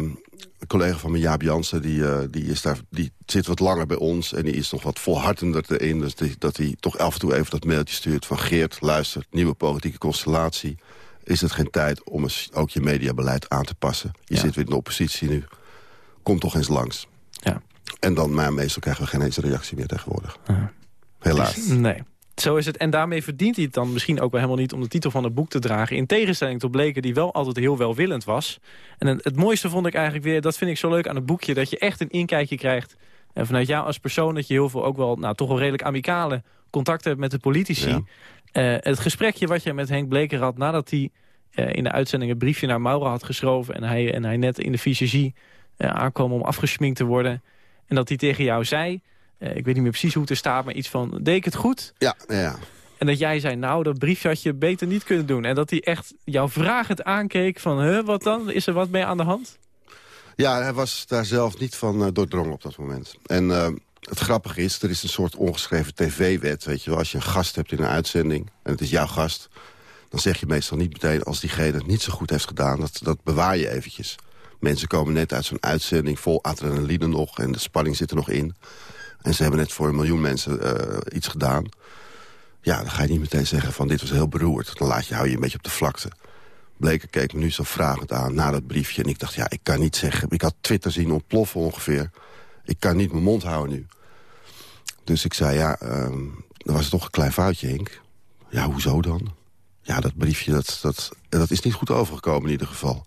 een collega van me, Jaap Jansen, die, uh, die, is daar, die zit wat langer bij ons... en die is nog wat volhardender erin. Dus die, dat hij toch af en toe even dat mailtje stuurt van... Geert, luister, nieuwe politieke constellatie. Is het geen tijd om eens ook je mediabeleid aan te passen? Je ja. zit weer in de oppositie nu. Kom toch eens langs. Ja. En dan, maar meestal krijgen we geen eens reactie meer tegenwoordig. Ja. Helaas. Dus, nee. Zo is het. En daarmee verdient hij het dan misschien ook wel helemaal niet... om de titel van het boek te dragen. In tegenstelling tot Bleken, die wel altijd heel welwillend was. En het mooiste vond ik eigenlijk weer... dat vind ik zo leuk aan het boekje... dat je echt een inkijkje krijgt en vanuit jou als persoon... dat je heel veel ook wel, nou, toch wel redelijk amicale contacten hebt met de politici. Ja. Uh, het gesprekje wat je met Henk Bleker had... nadat hij uh, in de uitzending een briefje naar Maura had geschreven... en hij, en hij net in de visagie uh, aankwam om afgesminkt te worden... en dat hij tegen jou zei... Uh, ik weet niet meer precies hoe het er staat, maar iets van... deed ik het goed? Ja, ja. En dat jij zei, nou, dat briefje had je beter niet kunnen doen. En dat hij echt jou vragend aankeek van... huh, wat dan? Is er wat mee aan de hand? Ja, hij was daar zelf niet van uh, doordrongen op dat moment. En uh, het grappige is, er is een soort ongeschreven tv-wet. Weet je wel, als je een gast hebt in een uitzending... en het is jouw gast... dan zeg je meestal niet meteen als diegene het niet zo goed heeft gedaan... dat, dat bewaar je eventjes. Mensen komen net uit zo'n uitzending vol adrenaline nog... en de spanning zit er nog in... En ze hebben net voor een miljoen mensen uh, iets gedaan. Ja, dan ga je niet meteen zeggen van dit was heel beroerd. Dan laat je, hou je een beetje op de vlakte. Bleker keek me nu zo vragend aan na dat briefje. En ik dacht, ja, ik kan niet zeggen. Ik had Twitter zien ontploffen ongeveer. Ik kan niet mijn mond houden nu. Dus ik zei, ja, um, dan was het toch een klein foutje, Henk. Ja, hoezo dan? Ja, dat briefje, dat, dat, dat is niet goed overgekomen in ieder geval.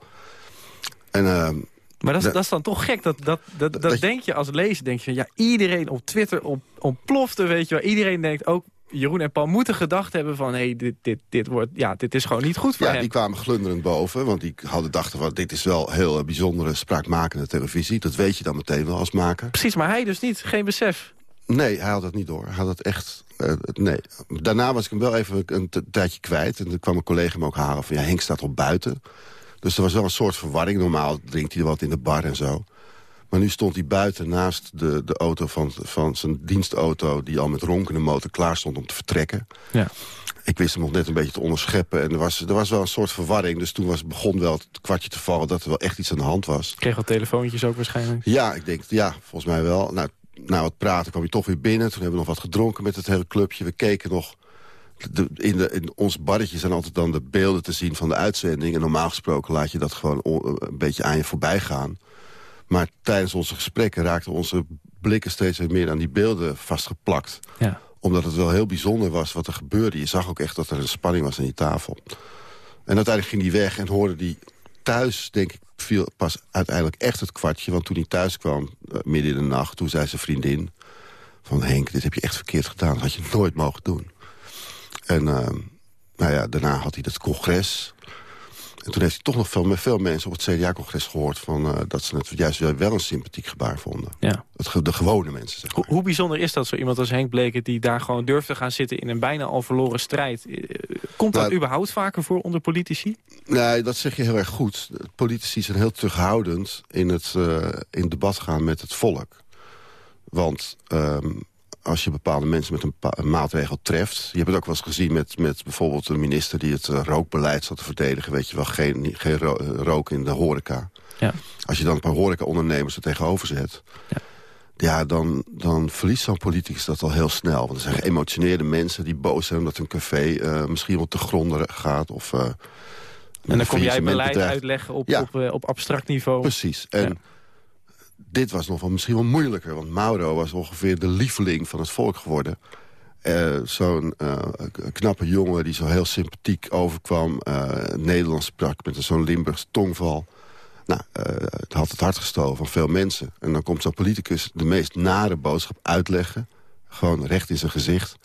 En... ehm, Maar dat is, Da- dat is dan toch gek. Dat, dat, dat, dat, denk je als lezer. Denk je, van, ja, iedereen op Twitter op, ontplofte, weet je wel. Iedereen denkt ook, Jeroen en Paul moeten gedacht hebben van... hé, hey, dit, dit, dit, wordt, ja, dit is gewoon niet goed voor Ja, hem. die kwamen glunderend boven. Want die hadden dachten van dit is wel heel eh, bijzondere spraakmakende televisie. Dat weet je dan meteen wel als maker. Precies, maar hij dus niet. Geen besef. Nee, hij had dat niet door. Hij had dat echt... eh, nee. Daarna was ik hem wel even een tijdje kwijt. En toen kwam een collega me ook halen van... ja, Henk staat al buiten. Dus er was wel een soort verwarring. Normaal drinkt hij wat in de bar en zo. Maar nu stond hij buiten naast de, de auto van, van zijn dienstauto... die al met ronkende motor klaar stond om te vertrekken. Ja. Ik wist hem nog net een beetje te onderscheppen. En er was, er was wel een soort verwarring. Dus toen was, begon wel het kwartje te vallen dat er wel echt iets aan de hand was. Kreeg wat telefoontjes ook waarschijnlijk. Ja, ik denk, ja, volgens mij wel. Nou, na wat praten kwam je toch weer binnen. Toen hebben we nog wat gedronken met het hele clubje. We keken nog... De, in, de, in ons barretje zijn altijd dan de beelden te zien van de uitzending. En normaal gesproken laat je dat gewoon een beetje aan je voorbij gaan. Maar tijdens onze gesprekken raakten onze blikken steeds weer meer aan die beelden vastgeplakt. Ja. Omdat het wel heel bijzonder was wat er gebeurde. Je zag ook echt dat er een spanning was aan die tafel. En uiteindelijk ging hij weg en hoorde die thuis, denk ik, viel pas uiteindelijk echt het kwartje. Want toen hij thuis kwam, eh, midden in de nacht, toen zei zijn vriendin... van Henk, dit heb je echt verkeerd gedaan. Dat had je nooit mogen doen. En eh, nou ja, daarna had hij het congres. En toen heeft hij toch nog veel, met veel mensen op het CDA-congres gehoord... Van, eh, dat ze het juist wel een sympathiek gebaar vonden. Ja. Het, de gewone mensen, zeg Hoe, maar. hoe bijzonder is dat zo iemand als Henk Bleken... die daar gewoon durft te gaan zitten in een bijna al verloren strijd? Eh, Komt dat Nou, überhaupt vaker voor onder politici? Nee, dat zeg je heel erg goed. Politici zijn heel terughoudend in het eh, in debat gaan met het volk. Want ehm, als je bepaalde mensen met een, een maatregel treft... je hebt het ook wel eens gezien met, met bijvoorbeeld een minister... die het eh, rookbeleid zat te verdedigen. Weet je wel, geen, geen ro- eh, rook in de horeca. Ja. Als je dan een paar horeca-ondernemers er tegenover zet... Ja. Ja, dan, dan verliest zo'n politicus dat al heel snel. Want er zijn geëmotioneerde mensen die boos zijn... omdat hun café eh, misschien wat te gronden gaat. Of, En dan een kom jij beleid uitleggen op, Ja. op, op abstract niveau. Precies. En. Dit was nog wel misschien wel moeilijker. Want Mauro was ongeveer de lieveling van het volk geworden. Eh, Zo'n eh, knappe jongen die zo heel sympathiek overkwam. eh, Nederlands sprak met zo'n Limburgs tongval. Nou, het had het hart gestolen van veel mensen. En dan komt zo'n politicus de meest nare boodschap uitleggen. Gewoon recht in zijn gezicht.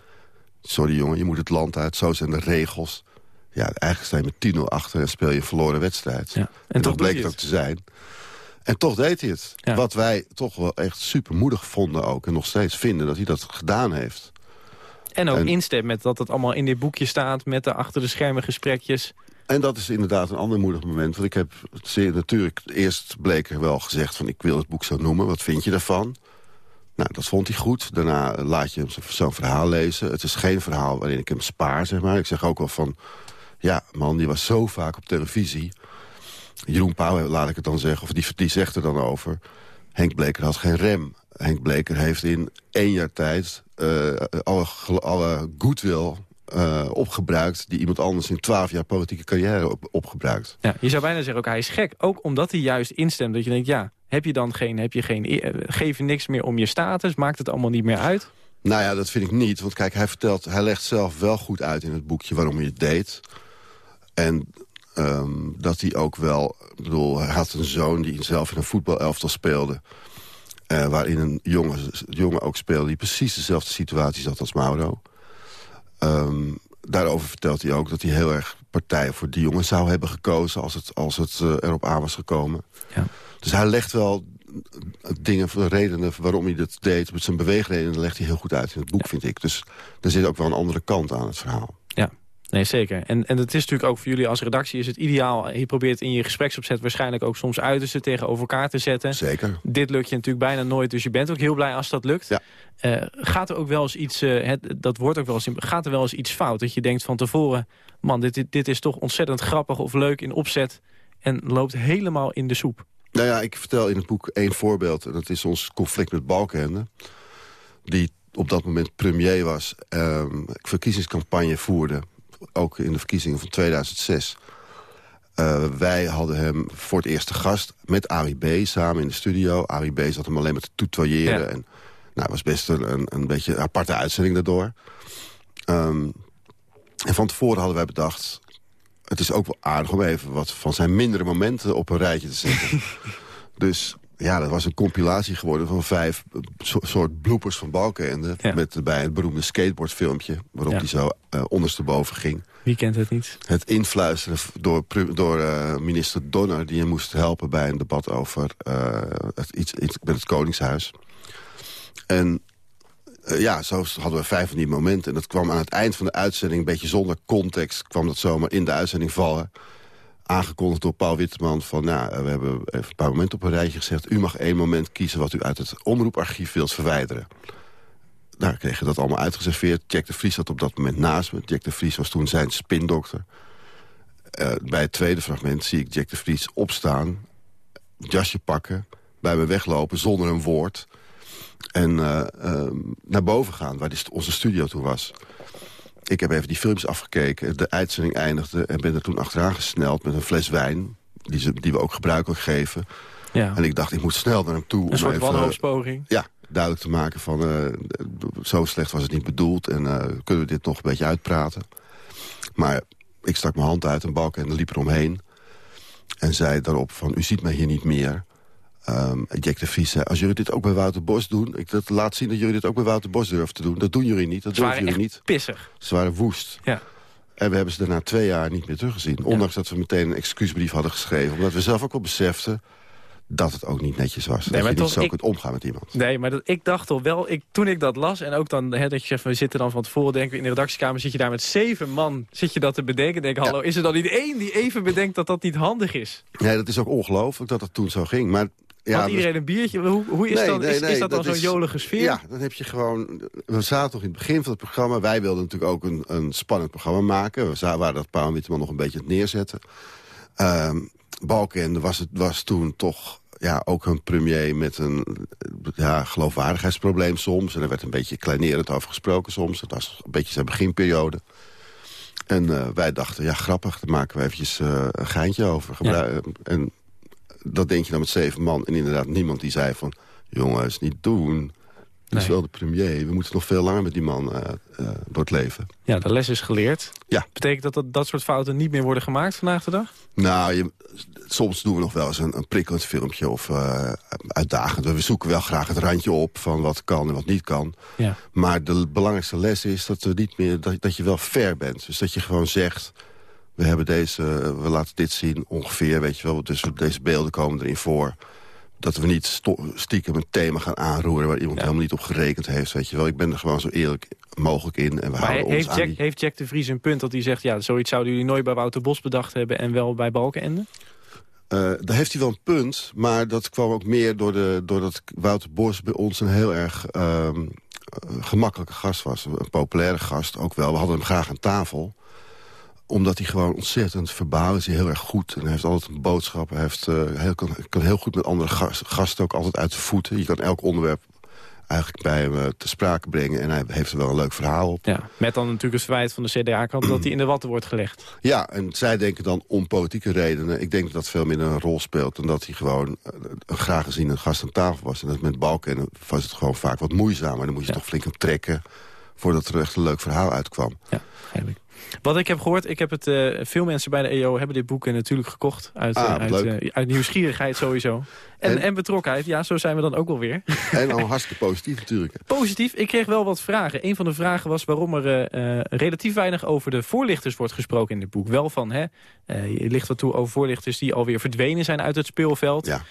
Sorry jongen, je moet het land uit. Zo zijn de regels. Ja, eigenlijk sta je met 10-0 achter en speel je een verloren wedstrijd. Ja. En, En, toch dat bleek ook te zijn. En toch deed hij het. Ja. Wat wij toch wel echt supermoedig vonden ook. En nog steeds vinden dat hij dat gedaan heeft. En ook En- instem met dat het allemaal in dit boekje staat... met de achter de schermen gesprekjes. En dat is inderdaad een ander moedig moment. Want ik heb zeer natuurlijk eerst bleek er wel gezegd... van ik wil het boek zo noemen, wat vind je daarvan? Nou, dat vond hij goed. Daarna laat je hem zo- zo'n verhaal lezen. Het is geen verhaal waarin ik hem spaar, zeg maar. Ik zeg ook wel van... ja, man, die was zo vaak op televisie. Jeroen Pauw, laat ik het dan zeggen, of die, die zegt er dan over... Henk Bleker had geen rem. Henk Bleker heeft in één jaar tijd eh, alle, alle goodwill eh, opgebruikt... die iemand anders in twaalf jaar politieke carrière op, opgebruikt. Ja, je zou bijna zeggen, ook hij is gek. Ook omdat hij juist instemt dat je denkt... ja, heb je dan geen, heb je geen eh, geef je niks meer om je status? Maakt het allemaal niet meer uit? Nou ja, dat vind ik niet. Want kijk, hij vertelt, hij legt zelf wel goed uit in het boekje waarom hij het deed. En ehm, dat hij ook wel... Ik bedoel, hij had een zoon die zelf in een voetbalelftal speelde. eh, waarin een jongen, jongen ook speelde die precies dezelfde situatie zat als Mauro. Ehm, daarover vertelt hij ook dat hij heel erg partij voor die jongen zou hebben gekozen... als het, als het eh, erop aan was gekomen. Ja. Dus hij legt wel dingen, redenen waarom hij dat deed... met zijn beweegredenen legt hij heel goed uit in het boek, vind ik. Dus er zit ook wel een andere kant aan het verhaal. Nee, zeker. En, en het is natuurlijk ook voor jullie als redactie is het ideaal. Je probeert in je gespreksopzet waarschijnlijk ook soms uiterste tegenover elkaar te zetten. Zeker. Dit lukt je natuurlijk bijna nooit, dus je bent ook heel blij als dat lukt. Ja. Eh, gaat er ook wel eens iets, eh, het, dat wordt ook wel eens, gaat er wel eens iets fout? Dat je denkt van tevoren, man, dit, dit, dit is toch ontzettend grappig of leuk in opzet... en loopt helemaal in de soep. Nou ja, ik vertel in het boek één voorbeeld. En dat is ons conflict met Balkenende. Die op dat moment premier was. ehm verkiezingscampagne voerde. Ook in de verkiezingen van 2006. Eh, wij hadden hem voor het eerst te gast met Arie B. samen in de studio. Arie B. zat hem alleen maar te tutoyeren. Ja. En, nou, het was best een, een, een beetje een aparte uitzending daardoor. Ehm, en van tevoren hadden wij bedacht... het is ook wel aardig om even wat van zijn mindere momenten op een rijtje te zetten. dus ja, dat was een compilatie geworden van vijf eh, so- soort bloopers van Balkenende. Ja. Met daarbij het beroemde skateboardfilmpje... waarop Ja. hij zo eh, ondersteboven ging. Wie kent het niet? Het influisteren door, door eh, minister Donner... die hem moest helpen bij een debat over het, iets, iets met het Koningshuis. En ja, zo hadden we vijf van die momenten. En dat kwam aan het eind van de uitzending... een beetje zonder context kwam dat zomaar in de uitzending vallen. Aangekondigd door Paul Witteman van... Nou, eh, we hebben even een paar momenten op een rijtje gezegd... u mag één moment kiezen wat u uit het omroeparchief wilt verwijderen. Daar kreeg je dat allemaal uitgeserveerd. Jack de Vries zat op dat moment naast me. Jack de Vries was toen zijn spindokter. Eh, bij het tweede fragment zie ik Jack de Vries opstaan... jasje pakken, bij me weglopen zonder een woord... en eh, ehm, naar boven gaan, waar onze studio toen was. Ik heb even die films afgekeken, de uitzending eindigde... en ben er toen achteraan gesneld met een fles wijn... die, ze, die we ook gebruikelijk geven. Ja. En ik dacht, ik moet snel naar hem toe... Een om soort wanhoopspoging. ja, duidelijk te maken van... eh, zo slecht was het niet bedoeld en eh, kunnen we dit nog een beetje uitpraten. Maar ik stak mijn hand uit en balk en liep eromheen. En zei daarop van, u ziet mij hier niet meer. Ehm, Jack de Vries als jullie dit ook bij Wouter Bos doen... ik dat laat zien dat jullie dit ook bij Wouter Bos durven te doen. Dat doen jullie niet, dat waren jullie niet. pissig. Ze waren woest. Ja. En we hebben ze daarna twee jaar niet meer teruggezien. Ondanks dat we meteen een excuusbrief hadden geschreven. Omdat we zelf ook wel beseften dat het ook niet netjes was. Nee, dat maar je niet zo ik- kunt omgaan met iemand. Nee, maar dat, ik dacht toch wel, ik, toen ik dat las... en ook dan, hè, dat je zegt, we zitten dan van tevoren... denken in de redactiekamer, zit je daar met zeven man... zit je dat te bedenken, denk hallo, is er dan niet één die even bedenkt... dat dat niet handig is? Nee, dat is ook ongelooflijk dat het toen zo ging. Maar ja, Had we- iedereen een biertje? Hoe, hoe is, Nee, dan, nee, is, nee, is dat dan zo'n jolige sfeer? Ja, dan heb je gewoon... We zaten nog in het begin van het programma. Wij wilden natuurlijk ook een, een spannend programma maken. We waren dat Paul Witteman nog een beetje aan het neerzetten. Ehm Balkenende was, het, was toen toch ja, ook een premier met een ja, geloofwaardigheidsprobleem soms. En er werd een beetje kleinerend over gesproken soms. Dat was een beetje zijn beginperiode. En eh, wij dachten, ja grappig, daar maken we eventjes eh, een geintje over. En dat denk je dan met zeven man. En inderdaad niemand die zei van... jongens, niet doen. Dat is wel de premier. We moeten nog veel langer met die man eh, door het leven. Ja, de les is geleerd. Ja. Betekent dat, dat dat soort fouten niet meer worden gemaakt vandaag de dag? Nou, je, soms doen we nog wel eens een, een prikkelend filmpje of eh, uitdagend. We zoeken wel graag het randje op van wat kan en wat niet kan. Ja. Maar de belangrijkste les is dat, we niet meer, dat, dat je wel fair bent. Dus dat je gewoon zegt... we hebben deze, we laten dit zien ongeveer, weet je wel. Dus deze beelden komen erin voor. Dat we niet stiekem een thema gaan aanroeren... waar iemand Ja. helemaal niet op gerekend heeft, weet je wel. Ik ben er gewoon zo eerlijk mogelijk in. En we Maar houden ons heeft aan Jack, die... heeft Jack de Vries een punt dat hij zegt... ja, zoiets zouden jullie nooit bij Wouter Bos bedacht hebben... en wel bij Balkenende? Eh, daar heeft hij wel een punt, maar dat kwam ook meer door de, doordat Wouter Bos bij ons een heel erg ehm, eh, gemakkelijke gast was. Een populaire gast ook wel. We hadden hem graag aan tafel omdat hij gewoon ontzettend verbaal is. Hij heel erg goed. En hij heeft altijd een boodschap. Hij heeft, eh, heel, kan, kan heel goed met andere gast- gasten ook altijd uit de voeten. Je kan elk onderwerp eigenlijk bij hem eh, te sprake brengen. En hij heeft er wel een leuk verhaal op. Ja. Met dan natuurlijk het verwijt van de CDA-kant... dat hij in de watten wordt gelegd. Ja, en zij denken dan om politieke redenen. Ik denk dat dat veel minder een rol speelt... dan dat hij gewoon een graag gezien een gast aan tafel was. En dat met Balken was het gewoon vaak wat moeizamer. Dan moet je Ja. toch flink aan trekken... voordat er echt een leuk verhaal uitkwam. Ja, ik. Wat ik heb gehoord, ik heb het, eh, veel mensen bij de EO hebben dit boek eh, natuurlijk gekocht. Uit, Ah, eh, uit, uit nieuwsgierigheid sowieso. En, En? en? betrokkenheid, ja, zo zijn we dan ook wel weer. En al hartstikke positief natuurlijk. Positief, ik kreeg wel wat vragen. Een van de vragen was waarom er relatief weinig over de voorlichters wordt gesproken in dit boek. Wel van, hè, je ligt wat toe over voorlichters die alweer verdwenen zijn uit het speelveld. Ja.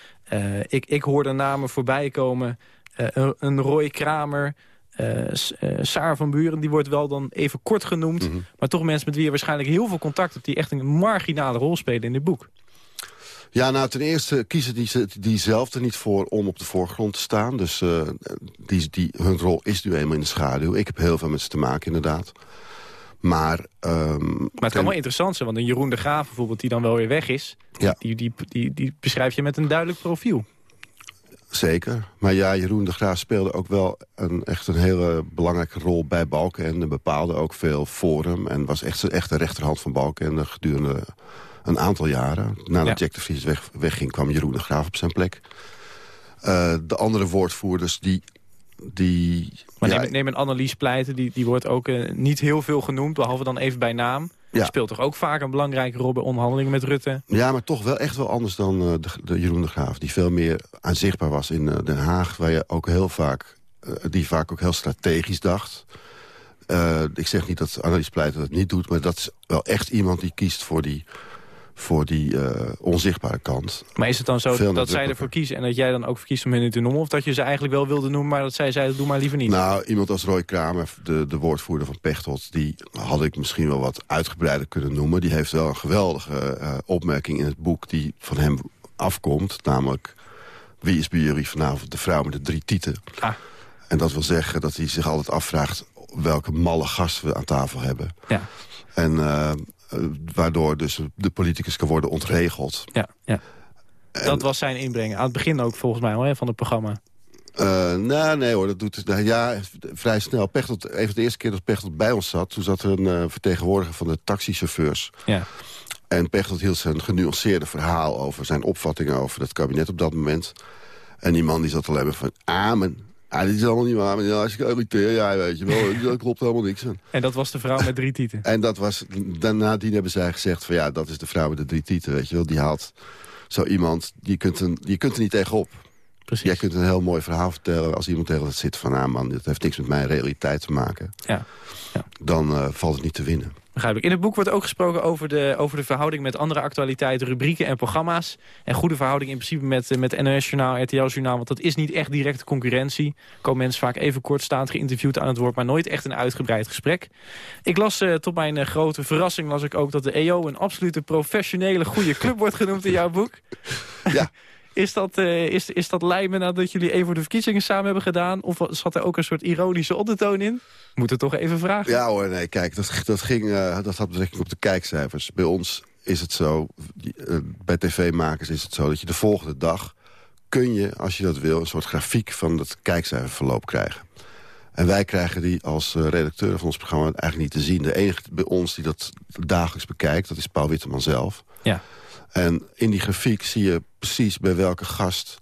Ik, ik hoorde namen voorbij komen. Een, een Roy Kramer, eh, S- eh, Saar van Buren, die wordt wel dan even kort genoemd. Mhm. Maar toch mensen met wie je waarschijnlijk heel veel contact hebt... die echt een marginale rol spelen in dit boek. Ja, nou, ten eerste kiezen die, ze- die zelf er niet voor om op de voorgrond te staan. Dus eh, die, die, hun rol is nu eenmaal in de schaduw. Ik heb heel veel met ze te maken, inderdaad. Maar... ehm, Maar het kan wel interessant zijn, want een Jeroen de Graaf bijvoorbeeld... die dan wel weer weg is, Ja. die, die, die, die beschrijf je met een duidelijk profiel. Zeker. Maar ja, Jeroen de Graaf speelde ook wel een, echt een hele belangrijke rol bij Balkenende. Bepaalde ook veel voor hem. En was echt, echt de rechterhand van Balkenende gedurende een aantal jaren. Nadat Ja. Jack de Vries weg, wegging, kwam Jeroen de Graaf op zijn plek. Eh, de andere woordvoerders die die... Maar ja, neem, neem een Annelies Pleiten, die, die wordt ook eh, niet heel veel genoemd... behalve dan even bij naam. Ja. speelt toch ook vaak een belangrijke rol bij onderhandelingen met Rutte? Ja, maar toch wel echt wel anders dan eh, de, de Jeroen de Graaf. Die veel meer aanzichtbaar was in eh, Den Haag. Waar je ook heel vaak, eh, die vaak ook heel strategisch dacht. Ik zeg niet dat Annelies Pleiten dat niet doet. Maar dat is wel echt iemand die kiest voor die, voor die eh, onzichtbare kant. Maar is het dan zo dat zij ervoor kiezen... en dat jij dan ook verkiest om hen nu te noemen? Of dat je ze eigenlijk wel wilde noemen, maar dat zij zei... doe maar liever niet? Nou, iemand als Roy Kramer, de, de woordvoerder van Pechtold... die had ik misschien wel wat uitgebreider kunnen noemen. Die heeft wel een geweldige eh, opmerking in het boek die van hem afkomt. Namelijk, wie is bij jullie vanavond de vrouw met de drie tieten? Ah. En dat wil zeggen dat hij zich altijd afvraagt... welke malle gasten we aan tafel hebben. Ja, En eh, eh, waardoor dus de politicus kan worden ontregeld. ja, ja. Dat was zijn inbreng. Aan het begin ook volgens mij hoor, hè, van het programma. Eh, nou, nee hoor, dat doet nou Ja, vrij snel. Pechtold, even de eerste keer dat Pechtold bij ons zat... toen zat er een eh, vertegenwoordiger van de taxichauffeurs. Ja. En Pechtold hield zijn genuanceerde verhaal over zijn opvattingen over het kabinet op dat moment. En die man die zat alleen maar van, amen. Ah, dit is allemaal niet waar, maar ja, als je irriteer, ja, weet je wel, daar klopt helemaal niks aan. En dat was de vrouw met drie tieten. En dat was, daarna die hebben zij gezegd van ja, dat is de vrouw met de drie tieten, weet je wel. Die haalt zo iemand, je kunt, een, je kunt er niet tegenop. Precies. Jij kunt een heel mooi verhaal vertellen als iemand tegen dat zit van... ah man, dit heeft niks met mijn realiteit te maken. Ja. Ja. Dan eh, valt het niet te winnen. Begrijp ik. In het boek wordt ook gesproken over de, over de verhouding met andere actualiteiten, rubrieken en programma's. En goede verhouding in principe met, eh, met NOS Journaal, RTL Journaal. Want dat is niet echt directe concurrentie. Komen mensen vaak even kortstaand geïnterviewd aan het woord, maar nooit echt een uitgebreid gesprek. Ik las eh, tot mijn eh, grote verrassing las ik ook dat de EO een absolute professionele goede club wordt genoemd in jouw boek. Ja. Is dat, eh, is, is dat lijmen nadat jullie even voor de verkiezingen samen hebben gedaan? Of zat er ook een soort ironische ondertoon in? Moet het toch even vragen. Ja hoor, nee, kijk, dat, dat, ging, eh, dat had betrekking op de kijkcijfers. Bij ons is het zo, die, eh, bij tv-makers is het zo... dat je de volgende dag kun je, als je dat wil... een soort grafiek van het kijkcijferverloop krijgen. En wij krijgen die als redacteur van ons programma eigenlijk niet te zien. De enige bij ons die dat dagelijks bekijkt, dat is Paul Witteman zelf. Ja. En in die grafiek zie je precies bij welke gast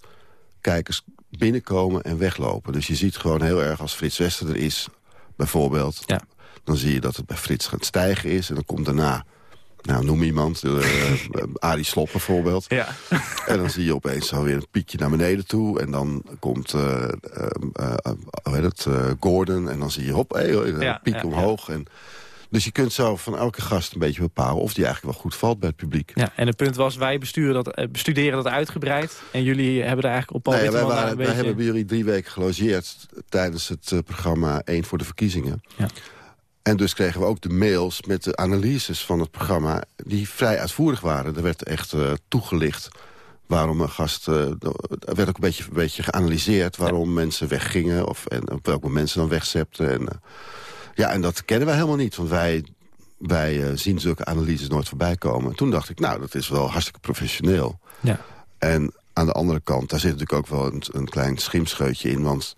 kijkers binnenkomen en weglopen. Dus je ziet gewoon heel erg als Frits Wester er is, bijvoorbeeld... Ja. dan zie je dat het bij Frits gaat stijgen is. En dan komt daarna, nou noem iemand, uh, Arie Slop bijvoorbeeld. Ja. En dan zie je opeens zo weer een piekje naar beneden toe. En dan komt uh, uh, hoe heet het, Gordon. En dan zie je hop, hey, een Ja, piek ja, omhoog. En, dus je kunt zo van elke gast een beetje bepalen... of die eigenlijk wel goed valt bij het publiek. Ja, en het punt was, wij besturen dat, eh, bestuderen dat uitgebreid. En jullie hebben er eigenlijk op Paul Nee, wij, daar waren, een wij beetje... hebben bij jullie drie weken gelogeerd... tijdens het eh, programma 1 voor de verkiezingen. Ja. En dus kregen we ook de mails met de analyses van het programma... die vrij uitvoerig waren. Er werd echt eh, toegelicht waarom een gast... er werd ook een beetje, een beetje geanalyseerd... waarom mensen weggingen of en op welke moment ze dan wegzepten. En, ja, en dat kennen wij helemaal niet, want wij... Wij eh, zien zulke analyses nooit voorbij komen. Toen dacht ik, nou, dat is wel hartstikke professioneel. Ja. En aan de andere kant, daar zit natuurlijk ook wel een, een klein schimscheutje in. Want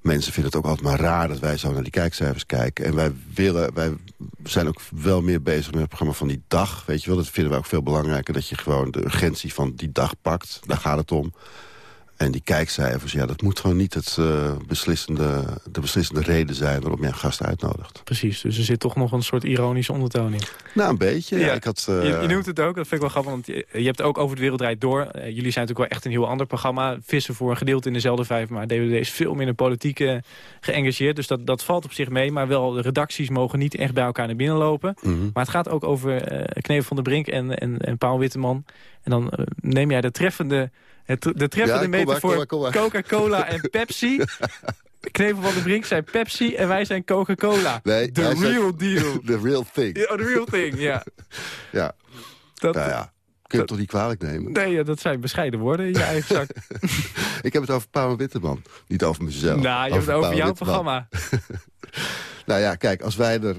mensen vinden het ook altijd maar raar dat wij zo naar die kijkcijfers kijken. En wij, willen, wij zijn ook wel meer bezig met het programma van die dag. Weet je wel, dat vinden wij ook veel belangrijker. Dat je gewoon de urgentie van die dag pakt. Daar gaat het om. En die kijkcijfers, ja, dat moet gewoon niet het, uh, beslissende, de beslissende reden zijn... waarom je een gast uitnodigt. Precies, dus er zit toch nog een soort ironische ondertoon in. Nou, een beetje. Ja. Ja. Ik had, uh... je, je, noemt het ook, dat vind ik wel grappig, want je, je hebt ook over de wereld draait door. Uh, jullie zijn natuurlijk wel echt een heel ander programma. Vissen voor een gedeelte in dezelfde vijf, maar DWD is veel meer in de politiek geëngageerd. Dus dat, dat valt op zich mee, maar wel de redacties mogen niet echt bij elkaar naar binnen lopen. Mm -hmm. Maar het gaat ook over Knevel van der Brink en, en, en Paul Witteman. En dan neem jij de treffende... Het, de treffende ja, metafoor Coca-Cola en Pepsi. Knevel van de Brink zijn Pepsi en wij zijn Coca-Cola. Nee, the real deal. The real thing. Ja, the real thing, ja. ja. Dat, nou ja, kun je dat, toch niet kwalijk nemen? Nee, dat zijn bescheiden woorden in je eigen zak. ik heb het over Paul Witteman, niet over mezelf. Nou, je hebt het over jouw programma. Nou ja, kijk, als wij er,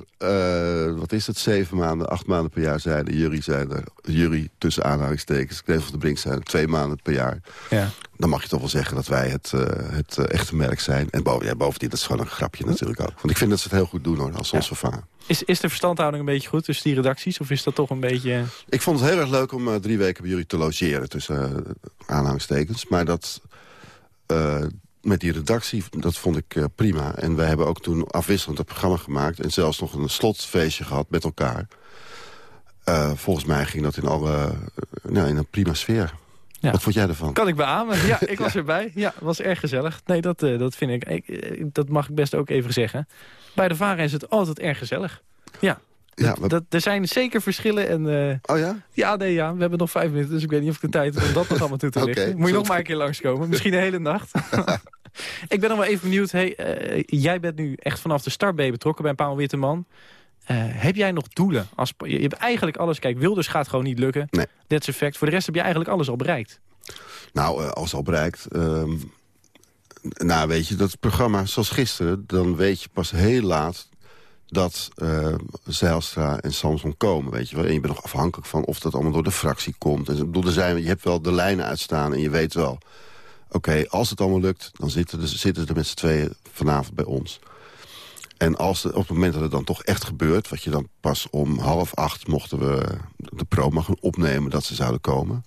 uh, wat is het, zeven maanden, acht maanden per jaar zijn... de jury zijn er, jury tussen aanhalingstekens, Knevel van de Brink zijn er twee maanden per jaar... Ja. dan mag je toch wel zeggen dat wij het, uh, het uh, echte merk zijn. En boven, ja, bovendien, dat is gewoon een grapje natuurlijk ook. Want ik vind dat ze het heel goed doen hoor, als ze ja. ons vervangen. Is, is de verstandhouding een beetje goed tussen die redacties? Of is dat toch een beetje... Ik vond het heel erg leuk om drie weken bij jullie te logeren tussen aanhalingstekens. Maar dat met die redactie, dat vond ik eh, prima. En wij hebben ook toen afwisselend het programma gemaakt... en zelfs nog een slotfeestje gehad met elkaar. Eh, volgens mij ging dat in, alle, eh, nou, in een prima sfeer. Ja. Wat vond jij ervan? Kan ik beamen? Ja, ik was erbij. Ja, het was erg gezellig. Nee, dat, dat vind ik, ik, Dat mag ik best ook even zeggen. Bij de Varen is het altijd erg gezellig. Ja. Ja, Dat, er zijn zeker verschillen. En, eh, Oh ja? ja, nee, ja, we hebben nog vijf minuten, dus ik weet niet of ik de tijd heb om dat nog allemaal toe te lichten. Moet je nog maar een keer langskomen, misschien de hele nacht. ik ben nog wel even benieuwd, hey, eh, jij bent nu echt vanaf de start je betrokken bij Paul Witteman. Eh, heb jij nog doelen? Als, je hebt eigenlijk alles, kijk, Wilders gaat gewoon niet lukken. Nee. That's a fact. Voor de rest heb je eigenlijk alles al bereikt. Nou, als al bereikt... ehm, nou, weet je, dat programma zoals gisteren... dan weet je pas heel laat dat eh Zijlstra en Samson komen, weet je wel. En je bent nog afhankelijk van of dat allemaal door de fractie komt. En, bedoel, er zijn, je hebt wel de lijnen uitstaan en je weet wel... oké, als het allemaal lukt, dan zitten, er- zitten ze er met z'n tweeën vanavond bij ons. En als de, op het moment dat het dan toch echt gebeurt... wat je dan pas om half acht mochten we de promo gaan opnemen... dat ze zouden komen...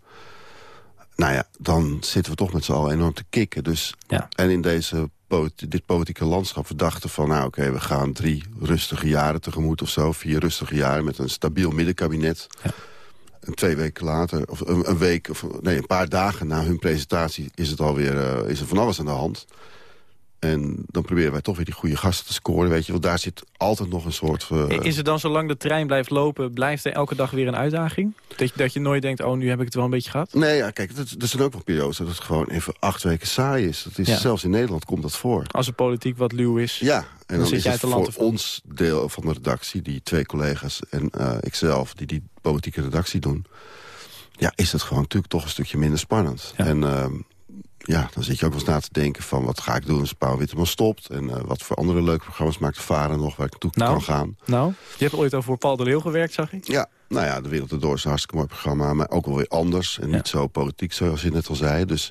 Nou ja, dan zitten we toch met z'n allen enorm te kicken. Dus, Ja. En in deze, dit politieke landschap, we dachten van... nou oké, we gaan drie rustige jaren tegemoet of zo. Vier rustige jaren met een stabiel middenkabinet. Ja. En twee weken later, of een, week, of nee, een paar dagen na hun presentatie... is, het alweer, eh, is er van alles aan de hand. En dan proberen wij toch weer die goede gasten te scoren, weet je. Want daar zit altijd nog een soort... eh, Is het dan zolang de trein blijft lopen, blijft er elke dag weer een uitdaging? Dat je, dat je nooit denkt, oh, nu heb ik het wel een beetje gehad? Nee, ja, kijk, er er zijn ook wel periodes dat het gewoon even acht weken saai is. Dat is Ja. Zelfs in Nederland komt dat voor. Als de politiek wat luw is. Ja, en dan, zit is jij het voor ons deel van de redactie, die twee collega's en eh, ikzelf, die die politieke redactie doen, ja, is het gewoon natuurlijk toch een stukje minder spannend. Ja. En ehm, ja, dan zit je ook wel eens na te denken van wat ga ik doen als Paul Witteman stopt en eh, wat voor andere leuke programma's maakt de Varen nog waar ik naartoe Nou. kan gaan. Nou, je hebt ooit al voor Paul de Leeuw gewerkt, zag ik. Ja, nou ja, De Wereld Erdoor is een hartstikke mooi programma, maar ook wel weer anders en Ja. niet zo politiek zoals je net al zei. Dus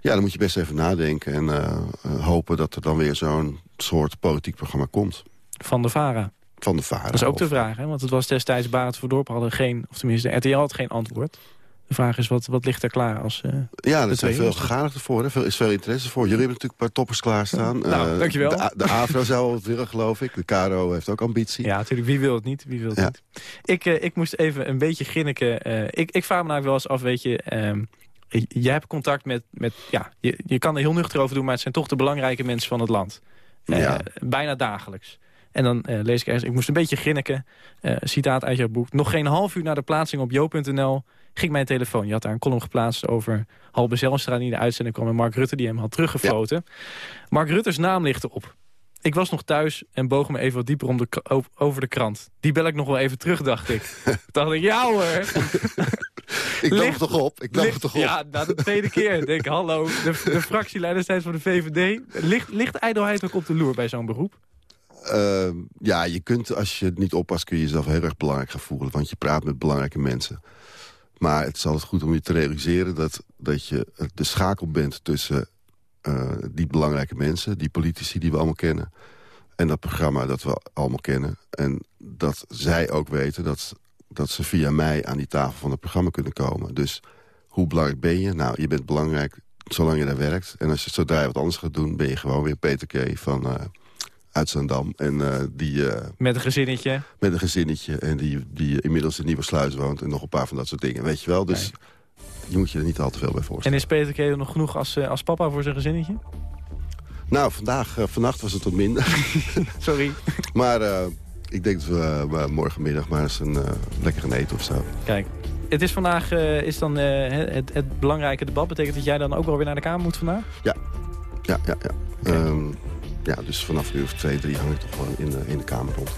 ja, dan moet je best even nadenken en eh, eh, hopen dat er dan weer zo'n soort politiek programma komt. Van de VARA. Van de Varen. Dat is ook de vraag, hè? want het was destijds Barend voor Dorp hadden geen, of tenminste RTL had geen antwoord. De vraag is, wat, wat ligt er klaar als... eh, Ja, er zijn veel gegadigden voor. Er is veel interesse voor. Jullie hebben natuurlijk een paar toppers klaarstaan. Nou, Eh, dankjewel. De, de AVRO zou het willen, geloof ik. De KRO heeft ook ambitie. ja, natuurlijk, wie wil het niet? Wie wil het Ja. niet? Ik, eh, ik moest even een beetje grinniken. ik, ik vraag me nou wel eens af, weet je... ehm, jij hebt contact met... met ja, je, je kan er heel nuchter over doen, maar het zijn toch de belangrijke mensen van het land. Ja. Bijna dagelijks. En dan lees ik ergens, ik moest een beetje grinniken. Citaat uit jouw boek. Nog geen half uur na de plaatsing op jo.nl ging mijn telefoon. Je had daar een column geplaatst over Halbe Zijlstra die in de uitzending kwam... en Mark Rutte die hem had teruggefloten. Mark Rutte's naam ligt erop. Ik was nog thuis en boog me even wat dieper om de, over de krant. Die bel ik nog wel even terug, dacht ik. dacht ik, ja hoor. ik nam het toch op. Ik nam het toch op. Ja, na de tweede keer. Denk ik, hallo, de, de fractieleider van de VVD. Ligt, ligt ijdelheid ook op de loer bij zo'n beroep? Ehm, ja, je kunt, als je het niet oppast, kun je jezelf heel erg belangrijk gaan voelen. Want je praat met belangrijke mensen. Maar het is altijd goed om je te realiseren dat, dat je de schakel bent tussen eh, die belangrijke mensen, die politici die we allemaal kennen, en dat programma dat we allemaal kennen. En dat zij ook weten dat, dat ze via mij aan die tafel van het programma kunnen komen. Dus hoe belangrijk ben je? Nou, je bent belangrijk zolang je daar werkt. En als je zodra je wat anders gaat doen, ben je gewoon weer Peter K. van eh uit Zandam. En eh, die eh, Met een gezinnetje. met een gezinnetje en die, die inmiddels in Nieuwe Sluis woont... en nog een paar van dat soort dingen, weet je wel. Dus je moet je er niet al te veel bij En voorstellen. is Peter Keder nog genoeg als, eh, als papa voor zijn gezinnetje? Nou, vandaag, vannacht was het wat minder. Sorry. maar ik denk dat we morgenmiddag maar eens een lekker gaan eten of zo. Kijk, het is vandaag is dan, het, het belangrijke debat. Betekent dat jij dan ook wel weer naar de Kamer moet vandaag? Ja, ja, ja. Ehm, ja, dus vanaf nu of twee, drie hang ik toch gewoon in, de- in de kamer rond.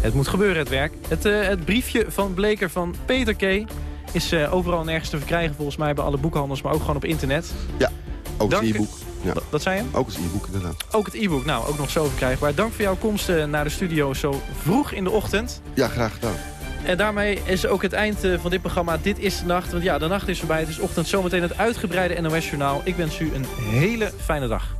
Het moet gebeuren, het werk. Het, eh, het briefje van Bleker van Peter K. is eh, overal nergens te verkrijgen volgens mij bij alle boekhandels, maar ook gewoon op internet. Ook Dank als u. e-book. Ja, Dat, zei je? ook als e-book inderdaad. Ook het e-book, nou, ook nog zo verkrijgbaar. Dank voor jouw komst eh, naar de studio zo vroeg in de ochtend. Ja, graag gedaan. En daarmee is ook het eind van dit programma. Dit is de nacht, want ja, de nacht is voorbij. Het is ochtend zometeen het uitgebreide NOS-journaal. Ik wens u een hele fijne dag.